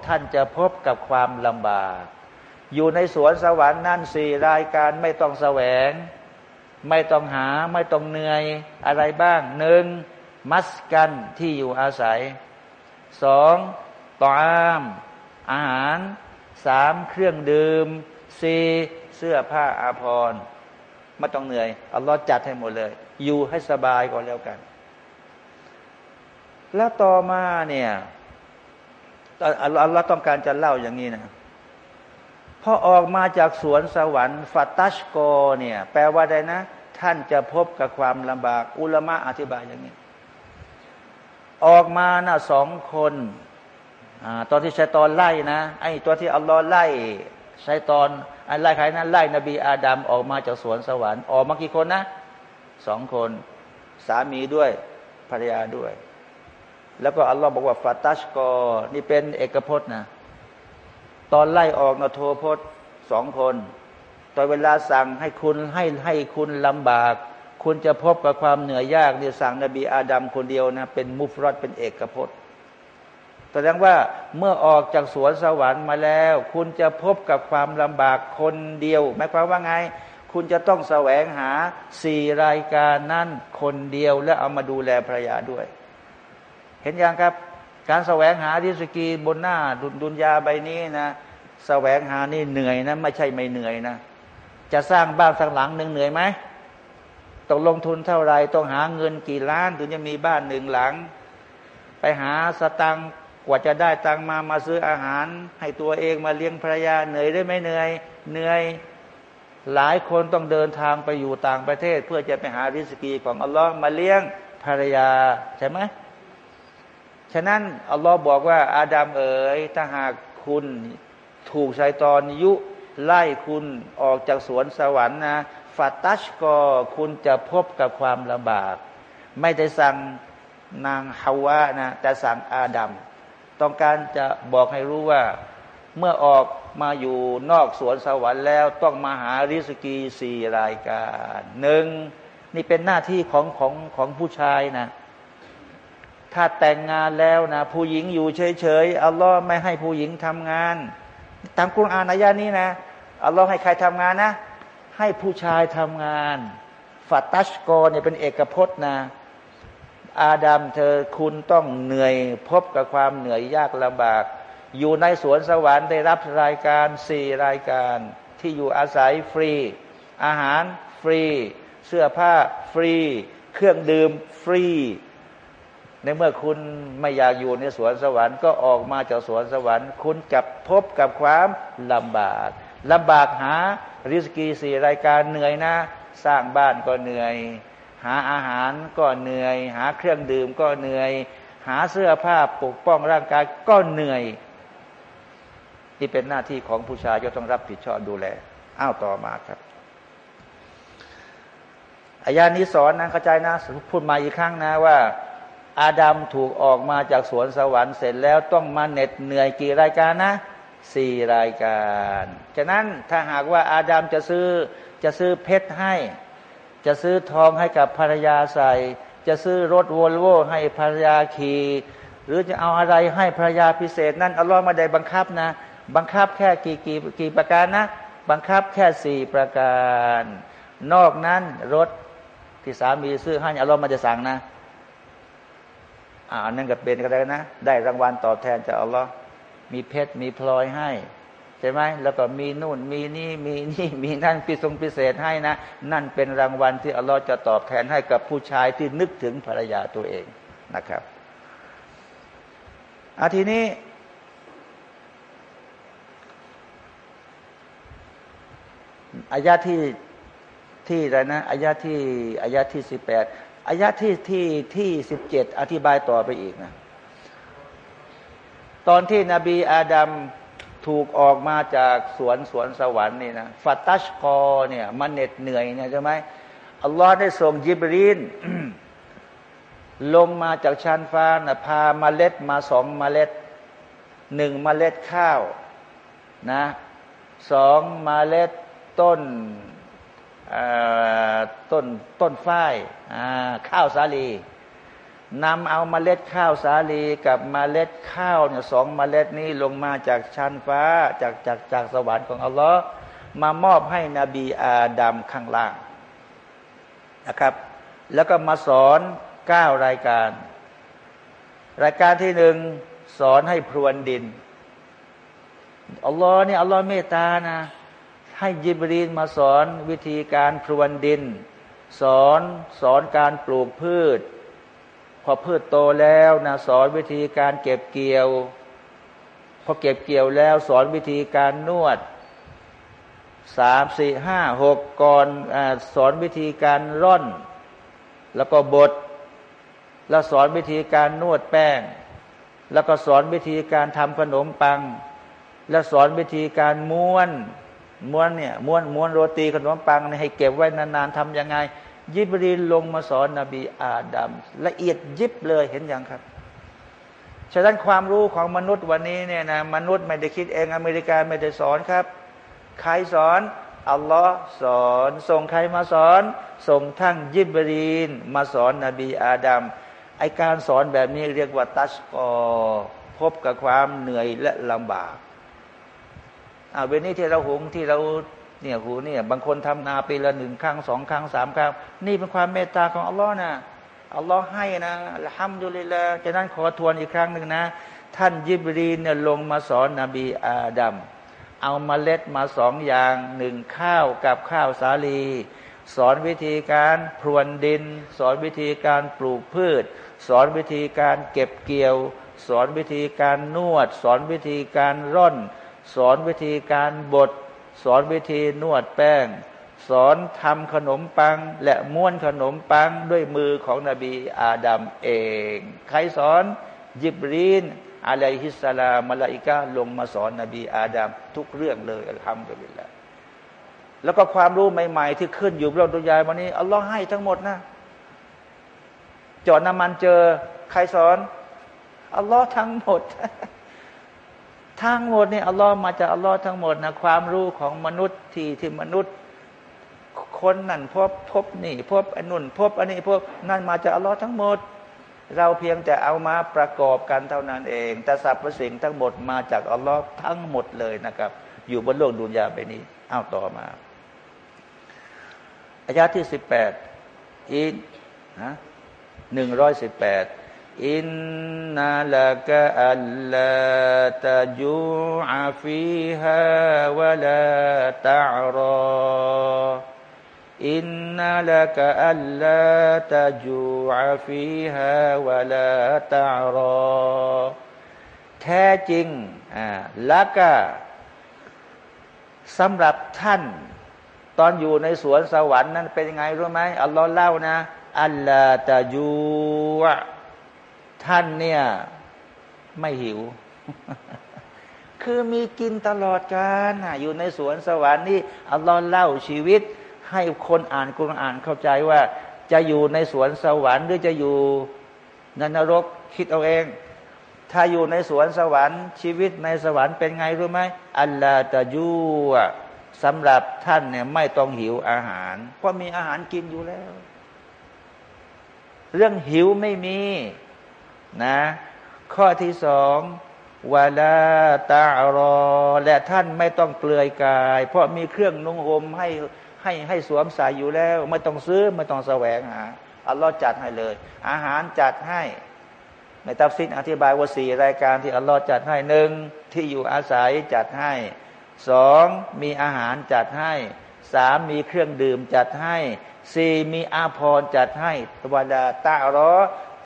ท่านจะพบกับความลำบาก อยู่ในสวนสวรรค์นั่นสี่รายการไม่ต้องแสวง ไม่ต้องหาไม่ต้องเหนื่อยอะไรบ้างหนึ่งมัสกันที่อยู่อาศัยสองตอามอาหารสามเครื่องดื่มสี่เสื้อผ้าอาภรณ์ไม่ต้องเหนื่อยอัลลอฮ์จัดให้หมดเลย อยู่ให้สบายก่อนแล้วกัน แล้วต่อมาเนี่ยอัลลอฮ์ต้องการจะเล่าอย่างนี้นะ พอออกมาจากสวนสวรรค์ฟัตัชโกเนี่ย แปลว่าใดนะ ท่านจะพบกับความลำบาก อุลมะอธิบายอย่างนี้ ออกมานะสองคนอตอนที่ชัยตอนไล่นะไอ้ตัวที่อัลลอฮ์ไล่ชัยตอนไอไล่ใครนะไล่นบีอาดัมออกมาจากสวนสวรรค์ออกมากี่คนนะสองคน สามีด้วยภรรยาด้วย แล้วก็อัลลอฮ์บอกว่าฟาตัชกอนี่เป็นเอกพจน์นะ ตอนไล่ออกนโทพจน์สองคน ตอนเวลาสั่งให้คุณให้ให้คุณลำบาก คุณจะพบกับความเหนื่อยยากเนี่ยสั่งนบีอาดัมคนเดียวนะเป็นมุฟรอดเป็นเอกพจน์แสดงว่าเมื่อออกจากสวนสวรรค์มาแล้ว คุณจะพบกับความลำบากคนเดียวหมายความว่าไง คุณจะต้องแสวงหาสี่รายการนั่นคนเดียวและเอามาดูแลภรรยาด้วย เห็นยังครับ การแสวงหาดิสกีบนหน้าดุนดุนยาใบนี้นะแสวงหานี่เหนื่อยนะไม่ใช่ไม่เหนื่อยนะ จะสร้างบ้านสักหลังหนึ่งเหนื่อยไหมต้องลงทุนเท่าไรต้องหาเงินกี่ล้านถึงจะมีบ้านหนึ่งหลัง ไปหาสตังกว่าจะได้ตังมามาซื้ออาหาร ให้ตัวเองมาเลี้ยงภรรยาเหนื่อยได้ไหมเหนื่อยเหนื่อยหลายคนต้องเดินทางไปอยู่ต่างประเทศ เพื่อจะไปหาริสกีของอัลลอฮ์มาเลี้ยงภรรยาใช่ไหม ฉะนั้นอัลลอฮ์บอกว่า อาดัมเอ๋ยถ้าหากคุณถูกชายตอนยุไล่คุณออกจากสวนสวรรค์นะฟาตัชก็คุณจะพบกับความลำบาก ไม่ได้สั่งนางฮาวะนะแต่สั่งอาดัมต้องการจะบอกให้รู้ว่า เมื่อออกมาอยู่นอกสวนสวรรค์แล้ว ต้องมาหาริสกีสี่รายการหนึ่งนี่เป็นหน้าที่ของของของผู้ชายนะ ถ้าแต่งงานแล้วนะผู้หญิงอยู่เฉยๆอัลลอฮ์ไม่ให้ผู้หญิงทำงาน ตามกุรอานอายานี้นะอัลลอฮ์ให้ใครทำงานนะ ให้ผู้ชายทำงานฟัตตัชกรเนี่ยเป็นเอกพจน์นะ อาดัมเธอคุณต้องเหนื่อยพบกับความเหนื่อยยากลำบาก อยู่ในสวนสวรรค์ได้รับรายการสี่รายการ ที่อยู่อาศัยฟรี อาหารฟรี เสื้อผ้าฟรี เครื่องดื่มฟรี ในเมื่อคุณไม่อยากอยู่ในสวนสวรรค์ก็ออกมาจากสวนสวรรค์ คุณกับพบกับความลำบากลำบากหาริสกีสี่รายการเหนื่อยนะ สร้างบ้านก็เหนื่อย หาอาหารก็เหนื่อย หาเครื่องดื่มก็เหนื่อย หาเสื้อผ้าปกป้องร่างกายก็เหนื่อยที่เป็นหน้าที่ของผู้ชายจะต้องรับผิดชอบดูแลอ้าวต่อมาครับอายานี้สอนนะเข้าใจนะพูดมาอีกครั้งนะว่า อาดัมถูกออกมาจากสวนสวรรค์เสร็จแล้วต้องมาเหน็ดเหนื่อยกี่รายการนะสี่รายการ ฉะนั้นถ้าหากว่าอาดัมจะซื้อจะซื้อเพชรให้ จะซื้อทองให้กับภรรยาใส่ จะซื้อรถวอลโวให้ภรรยาขี่หรือจะเอาอะไรให้ภรรยาพิเศษ นั่นอัลลอฮ์มาได้บังคับนะ บังคับแค่กี่กี่กี่ประการนะ บังคับแค่สี่ประการ นอกนั้นรถที่สามีซื้อให้อัลลอฮ์มาจะสั่งนะ อ่านั่นก็เป็นก็ได้นะ ได้รางวัลตอบแทนจากอัลลอฮ์มีเพชรมีพลอยให้ใช่ไหมแล้วก็มีนู่นมีนี่มีนี่มีนั่นพิทรงพิเศษให้นะ นั่นเป็นรางวัลที่อัลลอฮ์จะตอบแทนให้กับผู้ชายที่นึกถึงภรรยาตัวเองนะครับอาทีนี้ อายาที่ที่อะไรนะอายาที่อายาที่สิบแปด อายาที่ที่ที่สิบเจ็ดอธิบายต่อไปอีกนะ ตอนที่นบีอาดัมถูกออกมาจากสวนสวนสวรรค์นี่นะฟัตตัชกอเนี่ยมันเหน็ดเหนื่อยเนี่ยใช่ไหมอัลลอฮ์ได้ส่งยิบรีนลงมาจากชั้นฟ้านะพามาเล็ดมาสองมาเล็ดหนึ่งมาเล็ดข้าวนะสองมาเล็ดต้น ต้นต้นฝ้ายข้าวสาลีนำเอามาเมล็ดข้าวสาลีกับมเมล็ดข้าวเนี่ยสองมเมล็ดนี้ลงมาจากชั้นฟ้าจากจากจากสวรรค์ของอัลลอฮ์มามอบให้นบีอาดัมข้างล่างนะครับ แล้วก็มาสอนเก้ารายการ รายการที่หนึ่งสอนให้พรวนดินอัลลอฮ์นี่อัลลอฮ์เมตตานะ ให้ยิบรีนมาสอนวิธีการพรวนดิน สอนสอนการปลูกพืช พอพืชโตแล้วนะสอนวิธีการเก็บเกี่ยว พอเก็บเกี่ยวแล้วสอนวิธีการนวดสามสี่ห้าหกก่อนอสอนวิธีการร่อน แล้วก็บดแล้วสอนวิธีการนวดแป้ง แล้วก็สอนวิธีการทำขนมปัง แล้วสอนวิธีการม้วน ม้วนเนี่ยม้วนม้วนโรตีขนมปังให้เก็บไว้นานๆทำยังไง ยิบรีลงมาสอนนบีอาดัมละเอียดยิบเลยเห็นอย่างครับฉะนั้นความรู้ของมนุษย์วันนี้เนี่ยนะมนุษย์ไม่ได้คิดเองอเมริกาไม่ได้สอนครับ ใครสอนอัลลอฮ์สอน ส่งใครมาสอน ส่งทั้งยิบรีน มาสอนนบีอาดัมไอการสอนแบบนี้เรียกว่าตัชกอพบกับความเหนื่อยและลำบาก อ่าเวนี้ที่เราหงที่เราเนี่ยหูเนี่ยบางคนทำนาปีละหนึ่งครั้งสองครั้งสามครั้ง นี่เป็นความเมตตาของอัลลอฮ์นะอัลลอฮ์ให้นะห้ามดุลิละจะนั้นขอทวนอีกครั้งหนึ่งนะ ท่านยิบรีเนี่ยลงมาสอนนบีอาดัมเอามาเล็ดมาสองอย่างหนึ่งข้าวกับข้าวสาลี สอนวิธีการพรวนดิน สอนวิธีการปลูกพืช สอนวิธีการเก็บเกี่ยว สอนวิธีการนวด สอนวิธีการร่อน สอนวิธีการบด สอนวิธีนวดแป้ง สอนทำขนมปัง และม้วนขนมปังด้วยมือของนบีอาดัมเอง ใครสอนยิบรีนอะลัยฮิสสลามมลาอิกาลงมาสอนนบีอาดัมทุกเรื่องเลยอัลฮัมดุลิลละแล้วก็ความรู้ใหม่ๆ ที่ขึ้นอยู่บนดุนยาวันนี้อัลลอฮ์ให้ทั้งหมดนะจอดน้ำมันเจอ ใครสอนอัลลอฮ์ทั้งหมด ทั้งหมดนี่อัลลอฮ์มาจากอัลลอฮ์ทั้งหมดนะความรู้ของมนุษย์ที่ที่มนุษย์คนนั่นพบพบนี่พบอันนุ่นพบอันนี้พบนั่นมาจากอัลลอฮ์ทั้งหมด เราเพียงแต่เอามาประกอบกันเท่านั้นเอง แต่สรรพสิ่งทั้งหมดมาจากอัลลอฮ์ทั้งหมดเลยนะครับ อยู่บนโลกดุนยาไปนี้เอาต่อมาอายาที่สิบแปดอินนะหนึ่งร้อยสิบแปด อินนาลกะอัลลาตะจูอาฟีฮาวะลาตะรออินนาลกะอัลลาตะจูอาฟีฮาวะลาตะรอแท้จริงอ่าละกะสำหรับท่าน ตอนอยู่ในสวนสวรรค์นั้นเป็นยังไงรู้ไหมอัลลอฮ์เล่านะ อัลลาตาจู ท่านเนี่ยไม่หิว คือมีกินตลอดกาลอยู่ในสวนสวรรค์นี่อัลลอฮ์เล่าชีวิต ให้คนอ่านกุรอ่านเข้าใจว่า จะอยู่ในสวนสวรรค์หรือจะอยู่นนรกคิดเอาเอง ถ้าอยู่ในสวนสวรรค์ ชีวิตในสวรรค์เป็นไงรู้ไหมอัลลาตาจูสำหรับท่านเนี่ยไม่ต้องหิวอาหาร เพราะมีอาหารกินอยู่แล้ว เรื่องหิวไม่มี นะ ข้อที่สองวาลาตารอ และท่านไม่ต้องเปลือยกาย เพราะมีเครื่องนุ่งห่มให้ให้ให้สวมใส่อยู่แล้ว ไม่ต้องซื้อไม่ต้องแสวงหาอัลลอฮ์จัดให้เลย อาหารจัดให้ในตัฟซินอธิบายว่าสี่รายการที่อัลลอฮ์จัดให้หนึ่งที่อยู่อาศัยจัดให้สองมีอาหารจัดให้สามมีเครื่องดื่มจัดให้สี่มีอาภรณ์จัดให้ตวดาตารอ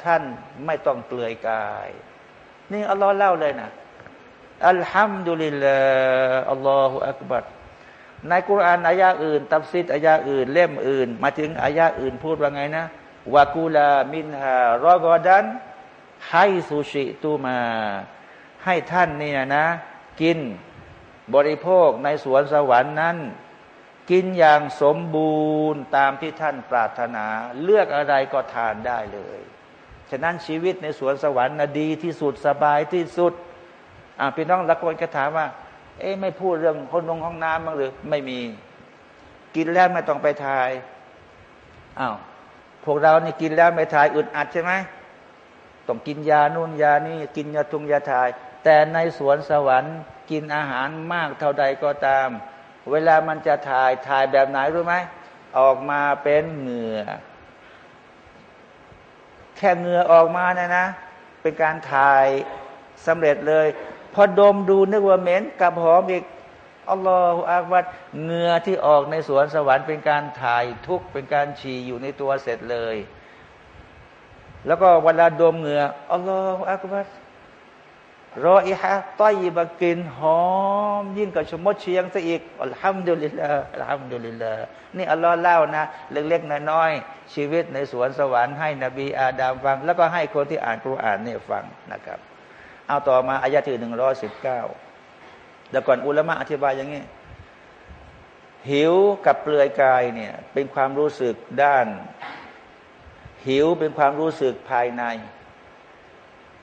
ท่านไม่ต้องเปลือยกาย นี่อัลลอฮ์เล่าเลยนะอัลฮัมดุลิลลาอัลลอฮฺอักบัดในกุรานอายาอื่น ตับซิดอายาอื่น เล่มอื่น มาถึงอายาอื่นพูดว่าไงนะวากูลามินฮารอกอดันให้สุชิตูมา ให้ท่านเนี่ยนะ กินบริโภคในสวนสวรรค์นั้น กินอย่างสมบูรณ์ตามที่ท่านปรารถนา เลือกอะไรก็ทานได้เลย ฉะนั้นชีวิตในสวนสวรรค์นะดีที่สุดสบายที่สุดอ่าพี่น้องละคนก็ถามว่า เอ๊ะไม่พูดเรื่องคนลงห้องน้ำบ้างหรือไม่มี กินแล้วไม่ต้องไปทายอ้าวพวกเราเนี่กินแล้วไม่ทายอึดอัดใช่ไหมต้องกินยานู่นยานี่กินยาทุงยาทาย แต่ในสวนสวรรค์ กินอาหารมากเท่าใดก็ตาม เวลามันจะถ่ายถ่ายแบบไหนรู้ไหมออกมาเป็นเหงื่อ แค่เงือออกมาเนี่ยนะ เป็นการถ่ายสำเร็จเลย พอดมดูนึกว่าเหม็นกับหอมอีกอัลลอฮฺอักบัดเงือที่ออกในสวนสวรรค์เป็นการถ่ายทุกเป็นการฉี่อยู่ในตัวเสร็จเลย แล้วก็เวลาดมเงืออัลลอฮฺอักบัด รออีฮะต้อยบกินหอม ยิ่งกว่าชมดเชียงซะอีกอัลฮัมดุลิลลาอัลฮัมดุลิลลานี่อัลลอฮ์เล่านะ เล็กๆน้อยๆชีวิตในสวนสวรรค์ให้นบีอาดามฟัง แล้วก็ให้คนที่อ่านกุรอานเนี่ยฟังนะครับ เอาต่อมาอายะที่หนึ่งร้อยสิบเก้าแล้วก่อนอุลามะอธิบายอย่างนี้ หิวกับเปลือยกายเนี่ยเป็นความรู้สึกด้าน หิวเป็นความรู้สึกภายใน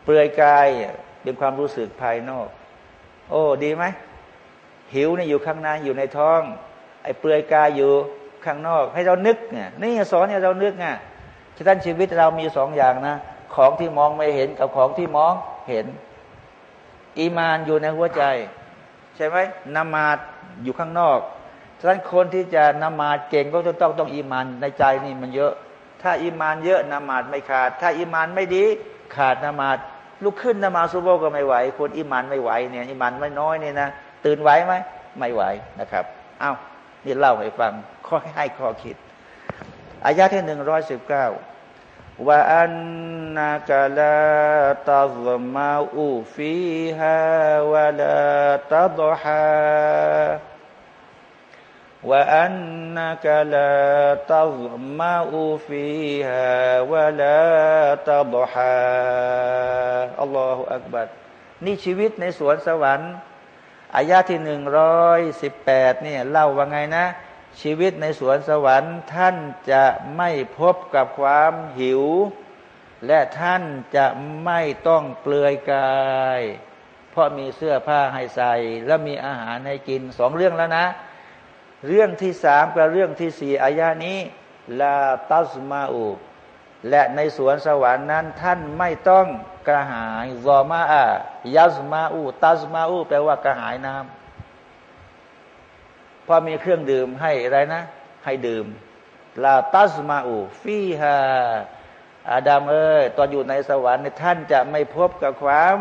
เปลือยกาย เป็นความรู้สึกภายนอก โอ้ ดีไหม หิวเนี่ยอยู่ข้างในอยู่ในท้อง ไอ้เปลือยกายอยู่ข้างนอก ให้เรานึกเนี่ยนี่สอนให้เรานึกไงฉะนั้นชีวิตเรามีสองอย่างนะ ของที่มองไม่เห็นกับของที่มองเห็น อีมานอยู่ในหัวใจ ใช่ไหมนมาดอยู่ข้างนอกฉะนั้นคนที่จะนมาดเก่งก็ต้องต้องอีมานในใจนี่มันเยอะ ถ้าอีมานเยอะนมาดไม่ขาด ถ้าอีมานไม่ดีขาดนมาด ลุกขึ้นนมาซุโบก็ไม่ไหว คนอิมานไม่ไหวเนี่ยอิมานไม่น้อยเนี่ยนะตื่นไหวไหมไม่ไหวนะครับอ้าวนี่เล่าให้ฟังข้อให้ข้อคิดอายาที่หนึ่งร้อยสิบเก้าว่าอันนักลาตัซมาอูฟีฮาวะลาตัดฮา ว่าอันนักลาตัซมาอูฟีฮาวะลาตัดฮาอัลลอฮฺอักบัดนี่ชีวิตในสวนสวรรค์อายาที่หนึ่งร้อยสิบแปดเนี่ยเล่าว่าไงนะ ชีวิตในสวนสวรรค์ท่านจะไม่พบกับความหิว และท่านจะไม่ต้องเปลือยกาย เพราะมีเสื้อผ้าให้ใส่ และมีอาหารให้กินสองเรื่องแล้วนะ เรื่องที่สามกับเรื่องที่สี่อายานี้ลาตัสมาอูและในสวนสวรรค์นั้นท่านไม่ต้องกระหายซอมาอายัสมาอูตัสมาอูแปลว่ากระหายน้ำพอมีเครื่องดื่มให้อะไรนะ ให้ดื่มลาตัสมาอูฟีฮาอาดัมเอ้ยตอนอยู่ในสวรรค์ท่านจะไม่พบกับความ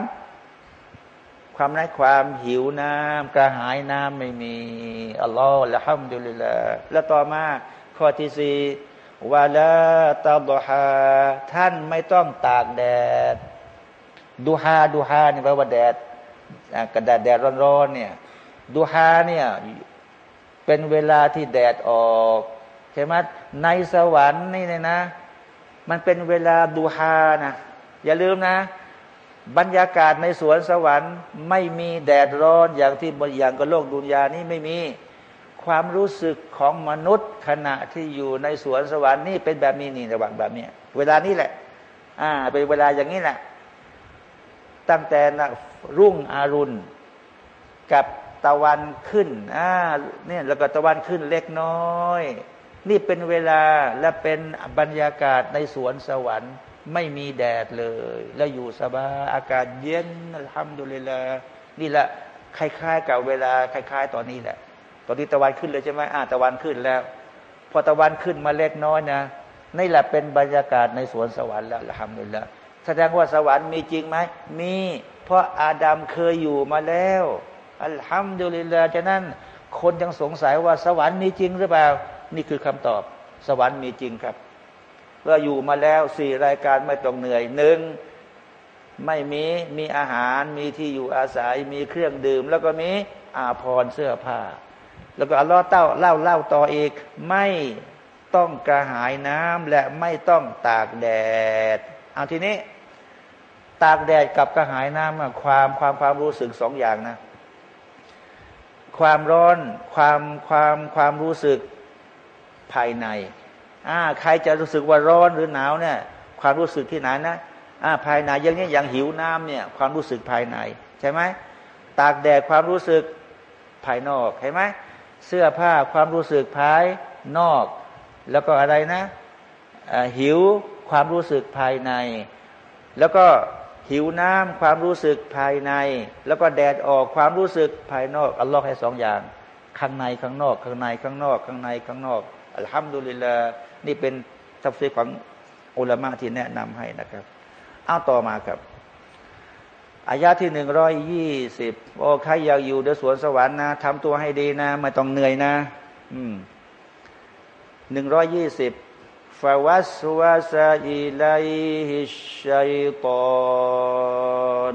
ความในความหิวน้ำกระหายน้ำไม่มีอัลลอฮฺละฮัมดุลิลละแล้วต่อมาข้อที่สี่วาลาตาบฮาท่านไม่ต้องตากแดดดูฮาดูฮานี่แปลว่าแดดกระดาษแดดร้อนๆเนี่ยดูฮาเนี่ยเป็นเวลาที่แดดออกใช่ไหมในสวรรค์นี่เลยนะ มันเป็นเวลาดูฮานะอย่าลืมนะ บรรยากาศในสวนสวรรค์ ไม่มีแดดร้อนอย่างที่อย่างกับโลกดุนยานี่ไม่มีความรู้สึกของมนุษย์ขณะที่อยู่ในสวนสวรรค์นี่เป็นแบบนี้นี่ระหว่างแบบนี้เวลานี้แหละ อ่า เป็นเวลาอย่างนี้แหละตั้งแต่นะรุ่งอรุณ กับตะวันขึ้นอ่าเนี่ยแล้วก็ตะวันขึ้นเล็กน้อย นี่เป็นเวลาและเป็นบรรยากาศในสวนสวรรค์ ไม่มีแดดเลย แล้วอยู่สบายอากาศเย็นทำดูเลยละนี่แหละคล้ายๆกับเวลาคล้าย ๆ ตอนนี้แหละ ตอนนี้ตะวันขึ้นเลยใช่ไหมอ่าตะวันขึ้นแล้ว พอตะวันขึ้นมาเล็กน้อยนะนี่แหละเป็นบรรยากาศในสวนสวรรค์แล้วทำดูแลแสดงว่าสวรรค์มีจริงไหมมี เพราะอาดัมเคยอยู่มาแล้วอัลฮัมดุลิลลาห์ฉะนั้นคนยังสงสัยว่าสวรรค์มีจริงหรือเปล่า นี่คือคำตอบ สวรรค์มีจริงครับ เราอยู่มาแล้วสี่รายการไม่ต้องเหนื่อยหนึ่งไม่มีมีอาหารมีที่อยู่อาศัยมีเครื่องดื่ม แล้วก็มีอาภรณ์เสื้อผ้า แล้วก็อัลลอฮ์เต้าเล่าเล่าต่ออีก ไม่ต้องกระหายน้ำและไม่ต้องตากแดดเอาทีนี้ ตากแดดกับกระหายน้ำความความความรู้สึกสองอย่างนะ ความร้อนความความความรู้สึกภายใน อ่าใครจะรู้สึกว่าร้อนหรือหนาวเนี่ย ความรู้สึกที่ไหนนะอ่าภายในอย่างนี้อย่างหิวน้ำเนี่ยความรู้สึกภายใน ใช่ไหมตากแดดความรู้สึกภายนอกเห็นไหมเสื้อผ้าความรู้สึกภายนอก แล้วก็อะไรนะหิวความรู้สึกภายใน แล้วก็หิวน้ำความรู้สึกภายใน แล้วก็แดดออกความรู้สึกภายนอกอัลลอฮ์ให้สองอย่าง ข้างในข้างนอก ข้างในข้างนอก ข้างในข้างนอกอัลฮัมดุลิลลา นี่เป็นทัฟซีของอุลามะที่แนะนำให้นะครับ เอาต่อมาครับอายาที่หนึ่งร้อยยี่สิบโอ้ใครอยากอยู่ในสวนสวรรค์นะทำตัวให้ดีนะ ไม่ต้องเหนื่อยนะ อืมหนึ่งร้อยยี่สิบฟาวัสวาซาอิไลฮิชัยตอน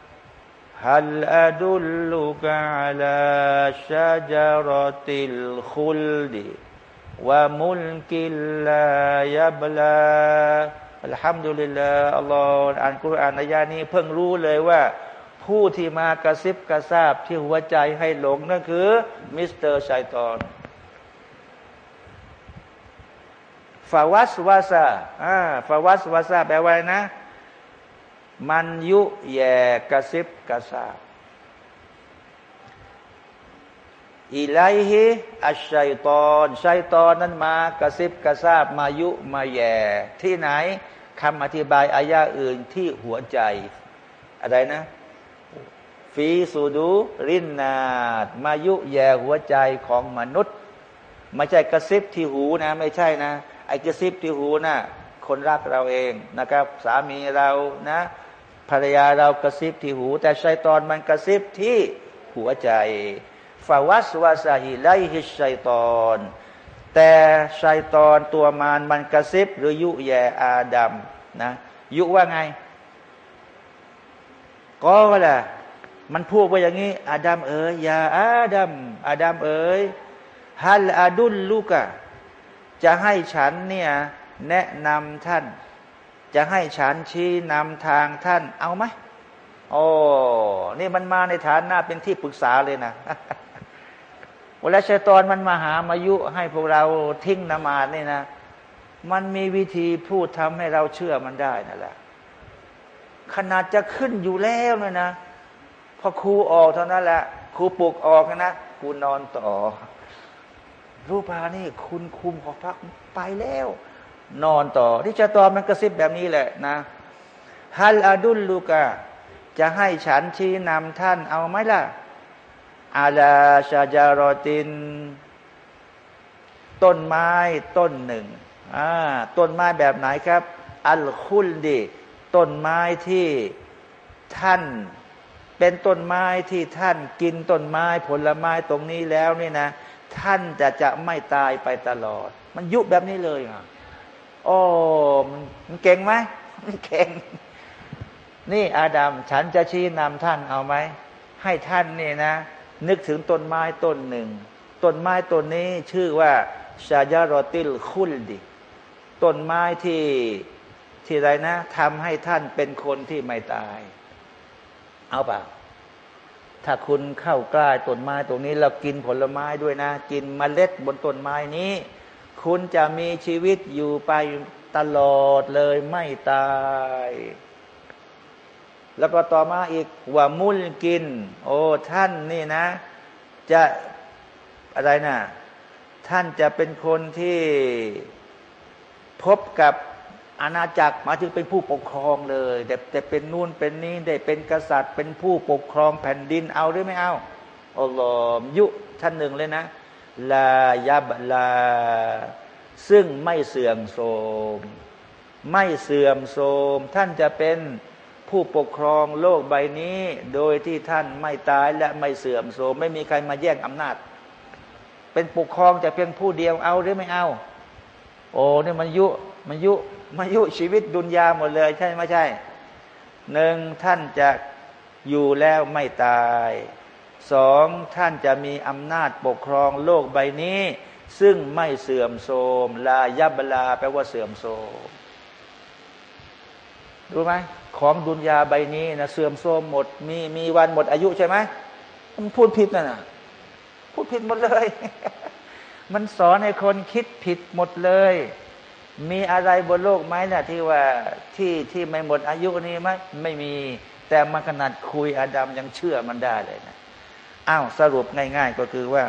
هل أدلك على شجرة الخلد وملك لا يبلى อัลฮัมดุลิลลาห์อัลลอฮ์อ่านคุรานอายานี้เพิ่งรู้เลยว่า ผู้ที่มากระซิบกระซาบที่หัวใจให้หลงนั่นคือ มิสเตอร์ชัยตอนฟาวัสวาซาอ่าฟาวัสวาซาแปลว่านะ มันยุแย่กระซิบกระซาบإليه الشيطان ชัยตอนนั้นมากระซิบกระซาบมายุมาแย่ ที่ไหนคำอธิบายอายาอื่นที่หัวใจ อะไรนะ ฟีสูดูรินนาดมายุแย่หัวใจของมนุษย์ไม่ใช่กระซิบที่หูนะ ไม่ใช่นะ ไอ้กระซิบที่หูนะ่ะคนรักเราเองนะครับ สามีเรานะ ภรรยาเรากระซิบที่หู แต่ชัยตอนมันกระซิบที่หัวใจฟาวัสวาสาฮิไลฮิชัยตอน แต่ชัยตอนตัวมารมันกระซิบ หรือยุแยอาดัมนะยุว่าไง ก็ว่าละมันพูดว่าอย่างนี้ อาดัมเอ๋ยยาอาดัมอาดัมเอ๋ยฮัลอาดุลลูกะจะให้ฉันเนี่ยแนะนำท่าน จะให้ฉันชี้นำทางท่านเอาไหมโอ้นี่มันมาในฐานหน้าเป็นที่ปรึกษาเลยนะเวลาชัยตอนมันมาหามายุให้พวกเราทิ้งนมาดนี่นะ มันมีวิธีพูดทำให้เราเชื่อมันได้นั่นแหละขนาดจะขึ้นอยู่แล้วเลยนะพอครูออกเท่านั้นแหละครูปลุกออกนะครูนอนต่อรูปานี่คุณคุมของพักไปแล้ว นอนต่อ ที่จะตอมันกระซิบแบบนี้แหละนะฮัลอาดุลลูกาจะให้ฉันชี้นำท่านเอาไหมล่ะอาลาชาจารอติน ต้นไม้ต้นหนึ่งอ่าต้นไม้แบบไหนครับ อัลคุลดีต้นไม้ที่ท่าน เป็นต้นไม้ที่ท่านกินต้นไม้ผลไม้ตรงนี้แล้วนี่นะ ท่านจะจะไม่ตายไปตลอด มันยุบแบบนี้เลยอะ โอ้มันเก่งไหมมันเก่ง นี่อาดัมฉันจะชี้นำท่านเอาไหม ให้ท่านนี่นะ นึกถึงต้นไม้ต้นหนึ่ง ต้นไม้ต้นนี้ชื่อว่าชายารอติลคุลดิต้นไม้ที่ที่ไรนะทำให้ท่านเป็นคนที่ไม่ตาย เอาเปล่าถ้าคุณเข้าใกล้ต้นไม้ตรงนี้ เรากินผลไม้ด้วยนะ กินมเมล็ดบนต้นไม้นี้ คุณจะมีชีวิตอยู่ไปตลอดเลยไม่ตาย แล้วก็ต่อมาอีกว่ามุลกิน โอ้ท่านนี่นะ จะอะไรนะท่านจะเป็นคนที่พบกับอาณาจักรมาถึงเป็นผู้ปกครองเลยแต่แต่เป็นนู่นเป็นนี้ได้เป็นกษัตริย์ เป็นผู้ปกครองแผ่นดินเอาหรือไม่เอาอัลลอฮ์ยุท่านหนึ่งเลยนะ ลายบลา ซึ่งไม่เสื่อมโทรม ไม่เสื่อมโทรม ท่านจะเป็นผู้ปกครองโลกใบนี้ โดยที่ท่านไม่ตายและไม่เสื่อมโทรม ไม่มีใครมาแย่งอำนาจ เป็นปกครองจะเพียงผู้เดียวเอาหรือไม่เอา โอ้นี่มันยุมันยุมันยุชีวิตดุนยาหมดเลย ใช่ไม่ใช่หนึ่งท่านจะอยู่แล้วไม่ตาย สองท่านจะมีอำนาจปกครองโลกใบนี้ ซึ่งไม่เสื่อมโทรมลายับลาแปลว่าเสื่อมโทรมรู้ไหมของดุนยาใบนี้นะเสื่อมโทรมหมดมีมีวันหมดอายุใช่ไหมมันพูดผิดนะนะพูดผิดหมดเลย มันสอนให้คนคิดผิดหมดเลย มีอะไรบนโลกไหมนะ่ะที่ว่าที่ที่ไม่หมดอายุนี้ไหมไม่มี แต่มันขนาดคุยอาดัมยังเชื่อมันได้เลยนะ อ้าวสรุปง่าย ๆ ก็คือว่า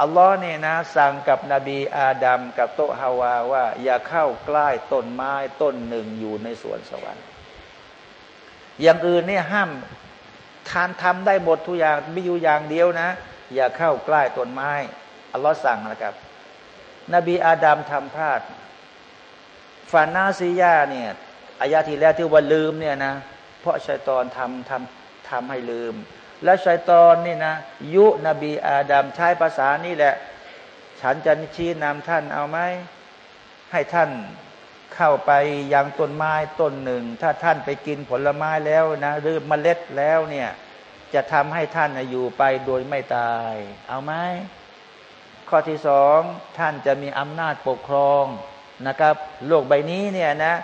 อัลลอฮ์เนี่ยนะ สั่งกับนบีอาดัมกับโตฮาวาว่า อย่าเข้าใกล้ต้นไม้ต้นหนึ่งอยู่ในสวนสวรรค์ อย่างอื่นเนี่ยห้ามทานทำได้หมดทุกอย่างมีอยู่อย่างเดียวนะ อย่าเข้าใกล้ต้นไม้ อัลลอฮ์สั่งนะครับ นบีอาดัมทำพลาดฟานาซียาเนี่ยอายาที่แล้วที่ว่าลืมเนี่ยนะ เพราะชัยตอนทำทำทำให้ลืม แล้วชัยตอนนี่นะ ยุนบีอาดัมใช้ภาษานี่แหละ ฉันจะชี้นำท่านเอาไหมให้ท่านเข้าไปยังต้นไม้ต้นหนึ่ง ถ้าท่านไปกินผลไม้แล้วนะหรือเมล็ดแล้วเนี่ย จะทำให้ท่านอยู่ไปโดยไม่ตาย เอาไหมข้อที่สองท่านจะมีอำนาจปกครองนะครับ โลกใบนี้เนี่ยนะ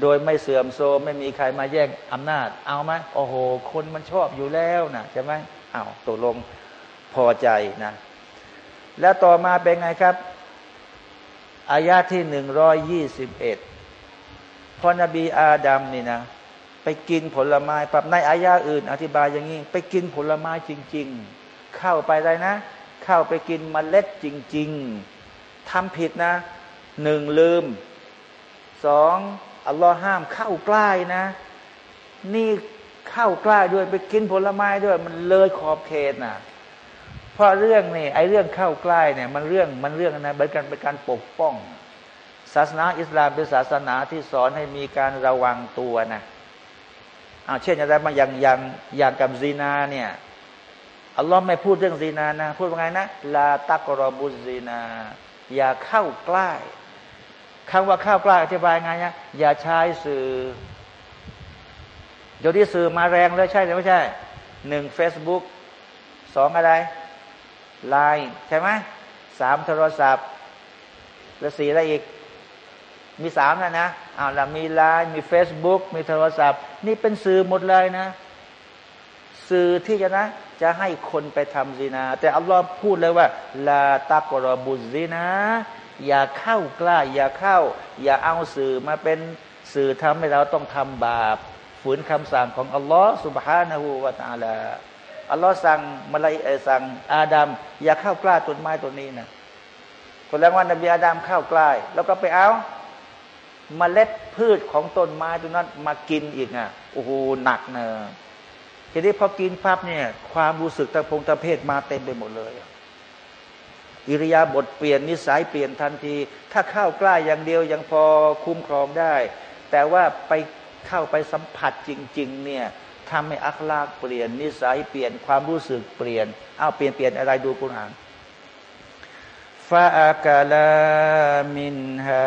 โดยไม่เสื่อมโทรมไม่มีใครมาแย่งอำนาจ เอาไหมโอ้โห คนมันชอบอยู่แล้วนะใช่ไหมเอาตกลงพอใจนะ แล้วต่อมาเป็นไงครับ อายาที่หนึ่งร้อยยี่สิบเอ็ดพอนบีอาดัมนี่นะ ไปกินผลไม้ปับในอายาอื่น อธิบายอย่างนี้ ไปกินผลไม้จริง ๆ เข้าไปได้นะ เข้าไปกินมเมล็ดจริง ๆทำผิดนะหนึ่งลืมสอง อัลลอฮ์ห้ามเข้าใกล้นะ นี่เข้าใกล้ด้วยไปกินผลไม้ด้วย มันเลยขอบเขตนะเพราะเรื่องนี่ไอ้เรื่องเข้าใกล้เนี่ย มันเรื่องมันเรื่องนะเป็นการเป็นการปกป้อง ศาสนาอิสลามเป็นศาสนาที่สอนให้มีการระวังตัวนะอาเช่นอะไรมาอย่างอย่างอย่างกับซีนาเนี่ยอัลลอฮ์ไม่พูดเรื่องซีนานะ พูดว่าไงนะลาตักรอบุซีนา อย่าเข้าใกล้ คำว่าข้าใกล้าอธิบายไงนะอย่าใช้สื่อเดี๋ยวนี้สื่อมาแรงเลยใช่หรือไม่ใช่หนึ่งเฟซบุ๊กสองอะไรไลน์ใช่ไหมสามโทรศัพท์และสี่อะไรอีก มีสามนะนะอ้าวแล้วมีไลน์มีเฟซบุ๊กมีโทรศัพท์ นี่เป็นสื่อหมดเลยนะ สื่อที่จะนะ จะให้คนไปทำซีนา แต่อัลลอฮ์พูดเลยว่าلا تقربوا الزنا อย่าเข้าใกล้ อย่าเข้า อย่าเอาสื่อมาเป็นสื่อทำให้เราต้องทำบาป ฝืนคำสั่งของอัลลอฮ์سبحانه وتعالى อัลลอฮ์สั่งมาลายสั่งอาดัมอย่าเข้าใกล้ต้นไม้ต้นนี้นะคนแรกว่านบีอาดัมเข้าใกล้แล้วก็ไปเอามเมล็ดพืชของต้นไม้ตัวนั้นมากินอีกอะโอ้โหหนักเนอะทีนี้พอกินพับเนี่ย ความรู้สึกตะพงตะเพศมาเต็มไปหมดเลย อิริยาบถเปลี่ยนนิสัยเปลี่ยนทันที ถ้าเข้าใกล้อย่างเดียวยังพอคุ้มครองได้ แต่ว่าไปเข้าไปสัมผัสจริง ๆ เนี่ยทำให้อัคลากเปลี่ยนนิสัยเปลี่ยนความรู้สึกเปลี่ยนเอาเปลี่ยนเปลี่ยนอะไรดูกุณอ่านฟาอากาลามินฮา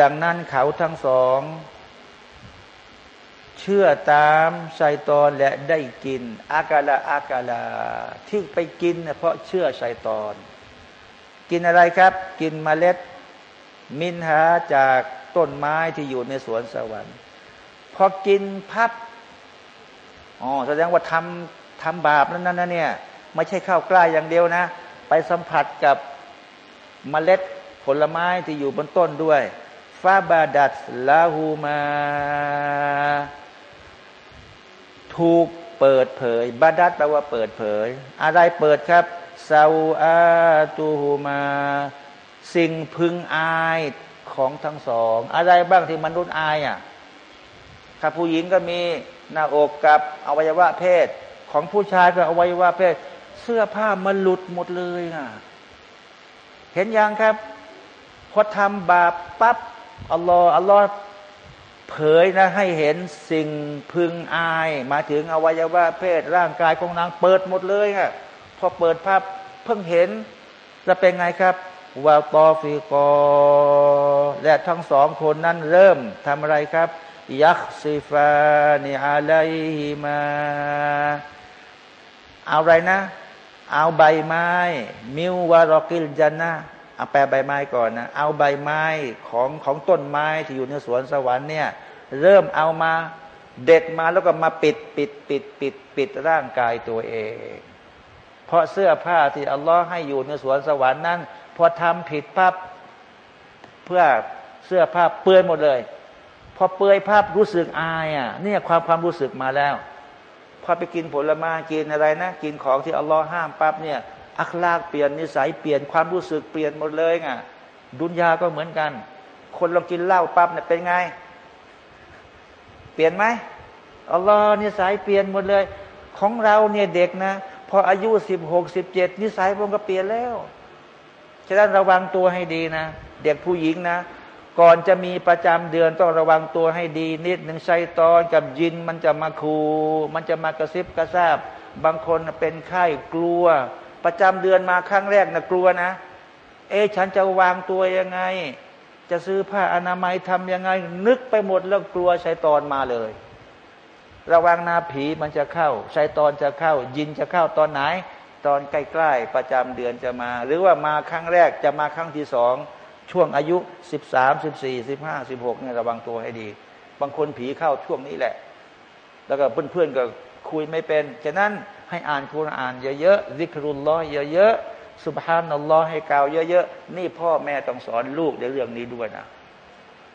ดังนั้นเขาทั้งสอง ชื่อตามไซตอนและได้กิน อากาลาอากาลา ที่ไปกินเพราะเชื่อไซตอน กินอะไรครับ กินมเมล็ด มินหาจากต้นไม้ที่อยู่ในสวนสวรรค์พอกินพับอ๋อแสดงว่าทำทำบาปนั้นนะเนี่ยไม่ใช่ข้าใกล้าอย่างเดียวนะ ไปสัมผัสกับมเมล็ดผลไม้ที่อยู่บนต้นด้วยฟาบาดัสลาหูมา ถูกเปิดเผยบาดัสแปลว่าเปิดเผย อะไรเปิดครับซาอูอาตูฮูมา สิ่งพึงอายของทั้งสอง อะไรบ้างที่มนุษย์อายอะถ้าผู้หญิงก็มีหน้าอกกับอวัยวะเพศ ของผู้ชายก็อวัยวะเพศ เสื้อผ้ามันหลุดหมดเลยอะเห็นยังครับพอทำบาปปั๊บอัลลอฮ์อัลลอฮ์ เผยนะให้เห็นสิ่งพึงอาย มาถึงอวัยวะเพศร่างกายของนางเปิดหมดเลยอะพอเปิดภาพเพิ่งเห็น จะเป็นไงครับวาตอฟิกอและทั้งสองคนนั้นเริ่มทำอะไรครับ ยักซิฟานิอาลัยฮิมาเอาอะไรนะ เอาใบไม้ มิววารกิลจันนะ เอาแปลใบไม้ก่อนนะ เอาใบไม้ของของต้นไม้ที่อยู่ในสวนสวรรค์เนี่ย เริ่มเอามาเด็ดมาแล้วก็มาปิดปิดปิดปิดปิดร่างกายตัวเอง เพราะเสื้อผ้าที่อัลลอฮ์ให้อยู่ในสวนสวรรค์นั้น พอทำผิดภาพเพื่อเสื้อผ้าเปื้อนหมดเลย พอเปื้อยภาพรู้สึกอายอะเนี่ยความความรู้สึกมาแล้ว พอไปกินผลไม้กินอะไรนะ กินของที่อัลลอฮ์ห้ามปั๊บเนี่ย อัคลากเปลี่ยนนิสัยเปลี่ยนความรู้สึกเปลี่ยนหมดเลยไงดุนยาก็เหมือนกัน คนเรากินเหล้าปั๊บเนี่ยเป็นไง เปลี่ยนไหมอัลลอฮ์นิสัยเปลี่ยนหมดเลย ของเราเนี่ยเด็กนะ พออายุสิบหกสิบเจ็ดนิสัยมันก็เปลี่ยนแล้วฉะนั้นระวังตัวให้ดีนะ เด็กผู้หญิงนะ ก่อนจะมีประจำเดือนต้องระวังตัวให้ดี นิดหนึ่งไซตอนกับยินมันจะมาคู มันจะมากระซิบกระซาบบางคนเป็นไข้กลัว ประจำเดือนมาครั้งแรกนะกลัวนะ เอ๊ฉันจะวางตัวยังไง จะซื้อผ้าอนามัยทำยังไง นึกไปหมดแล้วกลัวไซตอนมาเลย ระวังนาผีมันจะเข้าไซตอนจะเข้า ยินจะเข้าตอนไหน ตอนใกล้ๆประจำเดือนจะมา หรือว่ามาครั้งแรกจะมาครั้งที่สองช่วงอายุสิบสามสิบสี่สิบห้าสิบหกเนี่ยระวังตัวให้ดี บางคนผีเข้าช่วงนี้แหละ แล้วก็เพื่อนๆก็คุยไม่เป็น ฉะนั้น ให้อ่านคุรานเยอะๆซิกรุลลอฮ์เยอะๆสุบฮานัลลอฮ์ให้กล่าวเยอะๆนี่พ่อแม่ต้องสอนลูกในเรื่องนี้ด้วยนะ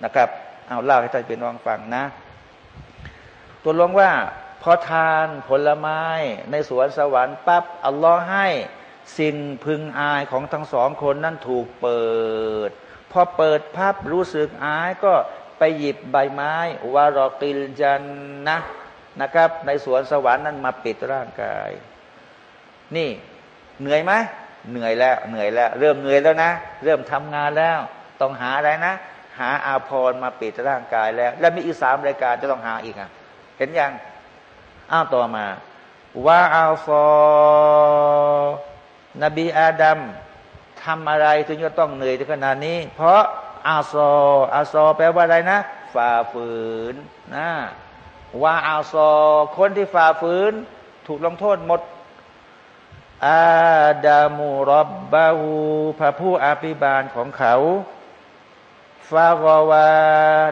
นะครับ เอาเล่าให้ท่านเป็นน้องฟังนะตัวลงว่าพอทานผลไม้ในสวนสวรรค์ปั๊บอัลลอฮ์ให้สิ่งพึงอายของทั้งสองคนนั้นถูกเปิด พอเปิดภาพรู้สึกอายก็ไปหยิบใบไม้วารอกิลจันนะ นะครับ ในสวนสวรรค์นั้นมาปิดร่างกาย นี่เหนื่อยไหมเหนื่อยแล้วเหนื่อยแล้ว เริ่มเหนื่อยแล้วนะ เริ่มทำงานแล้ว ต้องหาอะไรนะ หาอาภรณ์มาปิดร่างกายแล้ว และมีอีกสามรายการจะต้องหาอีกอะเห็นยังอ้าวต่อมาว่าอัลฟอนบีอาดัมทำอะไรถึงจะต้องเหนื่อยถึงขนาดนี้ เพราะอาซออาซอแปลว่าอะไรนะ ฝ่าฝืนนะ ว่าอาซอ คนที่ฝ่าฝืน ถูกลงโทษหมด อาดามูรบบาหูพระผู้อภิบาลของเขาฟากวา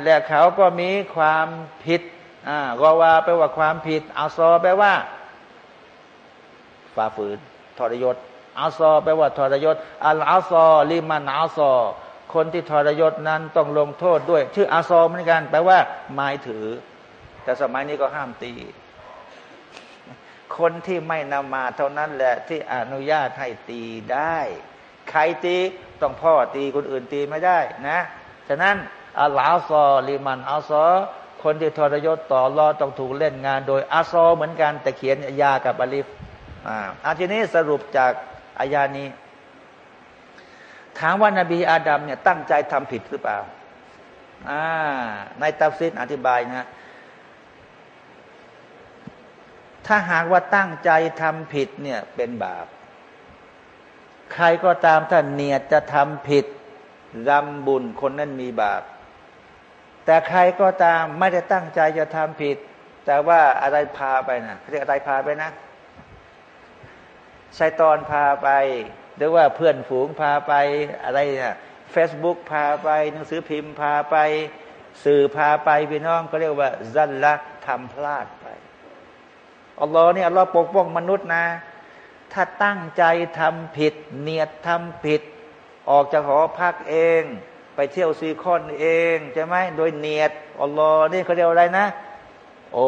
และเขาก็มีความผิดอ่ากวาแปลว่าความผิดอาซอแปลว่า ฝ่าฝืนทรยศอาซอแปลว่าทรยศอัลอาซอลิมันอาซอคนที่ทรยศนั้นต้องลงโทษด้วย ชื่ออาซอเหมือนกัน แปลว่าหมายถือ แต่สมัยนี้ก็ห้ามตี คนที่ไม่นำมาเท่านั้นแหละที่อนุญาตให้ตีได้ ใครตีต้องพ่อตีคนอื่นตีไม่ได้นะ ฉะนั้นอัลอาซอลิมันอาซอคนที่ทรยศต่อรอต้องถูกเล่นงานโดยอาซอเหมือนกันแต่เขียนยากับอลิฟอ่าทีนี้สรุปจากอายานี้ถามว่านาบีอาดัมเนี่ยตั้งใจทำผิดหรือเปล่า อ่า ในตัฟซิดอธิบายนะ ถ้าหากว่าตั้งใจทำผิดเนี่ยเป็นบาป ใครก็ตามถ้าเนียดจะทำผิดรำบุญคนนั้นมีบาป แต่ใครก็ตามไม่ได้ตั้งใจจะทำผิด แต่ว่าอะไรพาไปนะเรียกอะไรพาไปนะชัยตอนพาไป หรือว่าเพื่อนฝูงพาไปอะไรเนี่ยเฟซบุ๊กพาไป หนังสือพิมพ์พาไป สื่อพาไปพี่น้องก็เรียกว่าจันละทำพลาดไป อัลลอฮ์เนี่ยอัลลอฮ์ปกป้องมนุษย์นะ ถ้าตั้งใจทำผิด เนียดทำผิด ออกจากหอพักเอง ไปเที่ยวซีคอนเองใช่ไหมโดยเนียดอัลลอฮ์นี่เขาเรียกอะไรนะ โอ้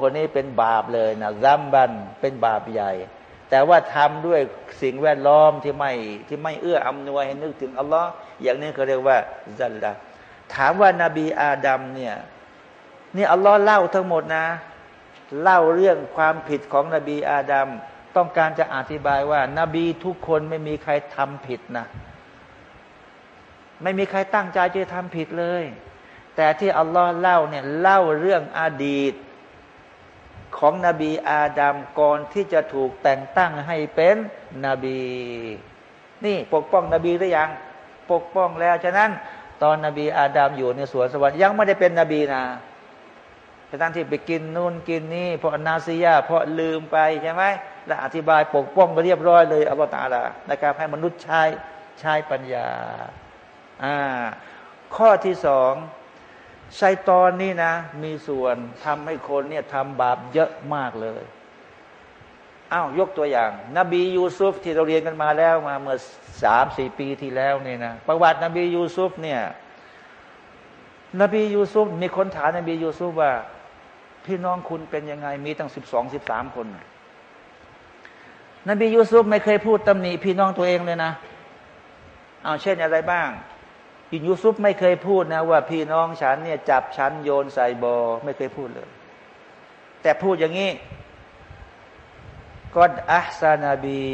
คนนี้เป็นบาปเลยนะซัมบันเป็นบาปใหญ่ แต่ว่าทำด้วยสิ่งแวดล้อมที่ไม่ที่ไม่เอื้ออำนวยให้นึกถึงอัลลอฮ์อย่างนี้เขาเรียกว่าจัลละถามว่านาบีอาดัมเนี่ยนี่อัลลอฮ์เล่าทั้งหมดนะ เล่าเรื่องความผิดของนบีอาดัมต้องการจะอธิบายว่านาบีทุกคนไม่มีใครทำผิดนะ ไม่มีใครตั้งใจจะทำผิดเลย แต่ที่อัลลอฮ์เล่าเนี่ยเล่าเรื่องอดีตของนบีอาดัมก่อนที่จะถูกแต่งตั้งให้เป็นนบี นี่ปกป้องนบีหรือยัง ปกป้องแล้ว ฉะนั้น ตอนนบีอาดัมอยู่ในสวนสวรรค์ยังไม่ได้เป็นนบีนะ ฉะนั้นที่ไปกินนู่นกินนี่เพราะนาซียาเพราะลืมไปใช่ไหมและอธิบายปกป้องไปเรียบร้อยเลยอัลลอฮฺตาลานะครับ ให้มนุษย์ใช้ใช้ปัญญาอ่าข้อที่สองชัยตอนนี้นะ มีส่วนทำให้คนเนี่ยทำบาปเยอะมากเลยอ้าวยกตัวอย่าง นบียูซุฟที่เราเรียนกันมาแล้วมาเมื่อสามสี่ปีที่แล้วเนี่ยนะประวัตินบียูซุฟเนี่ยนบียูซุฟมีคนถามนบียูซุฟว่า พี่น้องคุณเป็นยังไงมีตั้งสิบสองสิบสามคน นบียูซุฟไม่เคยพูดตำหนิพี่น้องตัวเองเลยนะ เอาเช่นอะไรบ้างอินยูซุปไม่เคยพูดนะ ว่าพี่น้องฉันเนี่ยจับฉันโยนใส่บอไม่เคยพูดเลย แต่พูดอย่างนี้กอดอัลซานาบี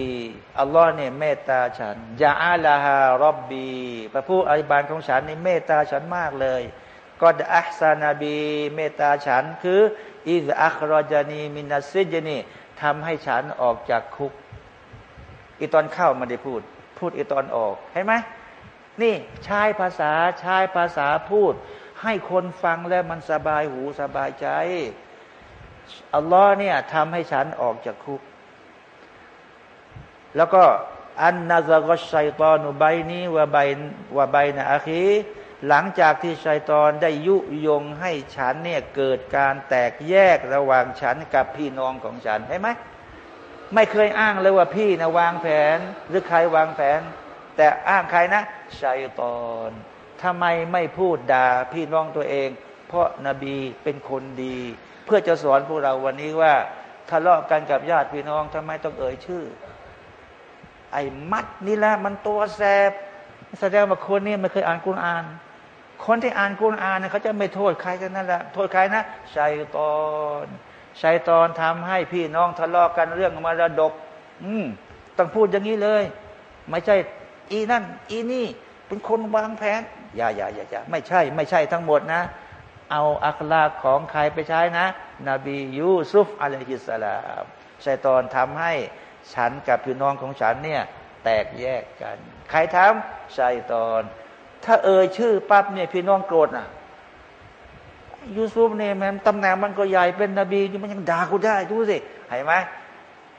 อัลลอฮ์เนี่ยเมตตาฉันยาอัลาฮารอบบีพระผู้อภิบาลของฉันนี่เมตตาฉันมากเลย กอดอัลซานาบีเมตตาฉันคืออิสอัครจานีมินัสซิจนีทำให้ฉันออกจากคุก อีตอนเข้ามาได้พูด พูดอีตอนออกเห็นไหมนี่ใช้ภาษาใช้ภาษาพูด ให้คนฟังแล้วมันสบายหูสบายใจอัลลอฮ์เนี่ยทำให้ฉันออกจากคุก แล้วก็อันนาซากชัยตอนุใบนี้ว่าใบว่าใบนะอาคี หลังจากที่ชัยตอนได้ยุยงให้ฉันเนี่ยเกิดการแตกแยกระหว่างฉันกับพี่น้องของฉันใช่ไหมไม่เคยอ้างเลยว่าพี่นะวางแผน หรือใครวางแผน แต่อ้างใครนะชัยตอนทำไมไม่พูดด่าพี่น้องตัวเอง เพราะนบีเป็นคนดี เพื่อจะสอนพวกเราวันนี้ว่าทะเลาะกันกับญาติพี่น้องทำไมต้องเอ่ยชื่อ ไอ้มัดนี่แหละมันตัวแสบแสดงว่าคนนี้ไม่เคยอ่านกุณอ่าน คนที่อ่านกุรอานเนี่ยเขาจะไม่โทษใครกันนั่นแหละโทษใครนะชัยตอนชัยตอนทำให้พี่น้องทะเลาะกันเรื่องมรดก อืมต้องพูดอย่างนี้เลย ไม่ใช่ อีนั่น อีนี่ เป็นคนวางแผนอย่าอย่าอย่าอย่าไม่ใช่ ไม่ใช่ทั้งหมดนะ เอาอัคลาของใครไปใช้นะ นบียูซุฟอะลัยฮิสสลามชัยตอนทำให้ฉันกับพี่น้องของฉันเนี่ย แตกแยกกัน ใครทำชัยตอน ถ้าเอ่ยชื่อปั๊บเนี่ยพี่น้องโกรธนะยูซุฟเนี่ยมันตำแหน่งมันก็ใหญ่เป็นนบีมันยังด่ากูได้ดูสิเห็นไหม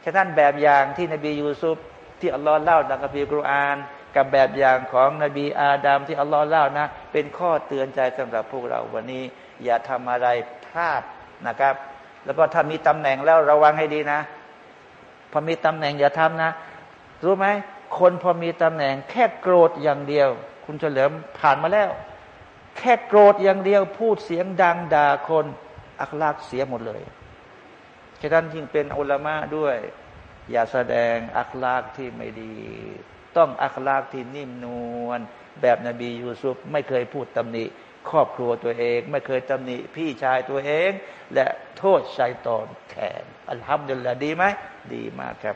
ฉะนั้นแบบอย่างที่นบียูซุฟที่อัลลอฮ์เล่าในกัมภีร์กุรอาน กับแบบอย่างของนบีอาดัมที่อัลลอฮ์เล่านะ เป็นข้อเตือนใจสำหรับพวกเราวันนี้ อย่าทำอะไรพลาดนะครับ แล้วก็ถ้ามีตำแหน่งแล้วระวังให้ดีนะพอมีตำแหน่งอย่าทำนะ รู้ไหมคนพอมีตำแหน่งแค่โกรธอย่างเดียว คุณเฉลิมผ่านมาแล้ว แค่โกรธอย่างเดียวพูดเสียงดังด่าคนอักลากเสียหมดเลยฉะนั้นยิ่งเป็นอุลามะด้วย อย่าแสดงอักลากที่ไม่ดี ต้องอักลากที่นิ่มนวลแบบนบียูซุฟไม่เคยพูดตำหนิครอบครัวตัวเอง ไม่เคยตำหนิพี่ชายตัวเอง และโทษชัยตอนแทนอัลฮัมดุลิลละดีไหมดีมากครับ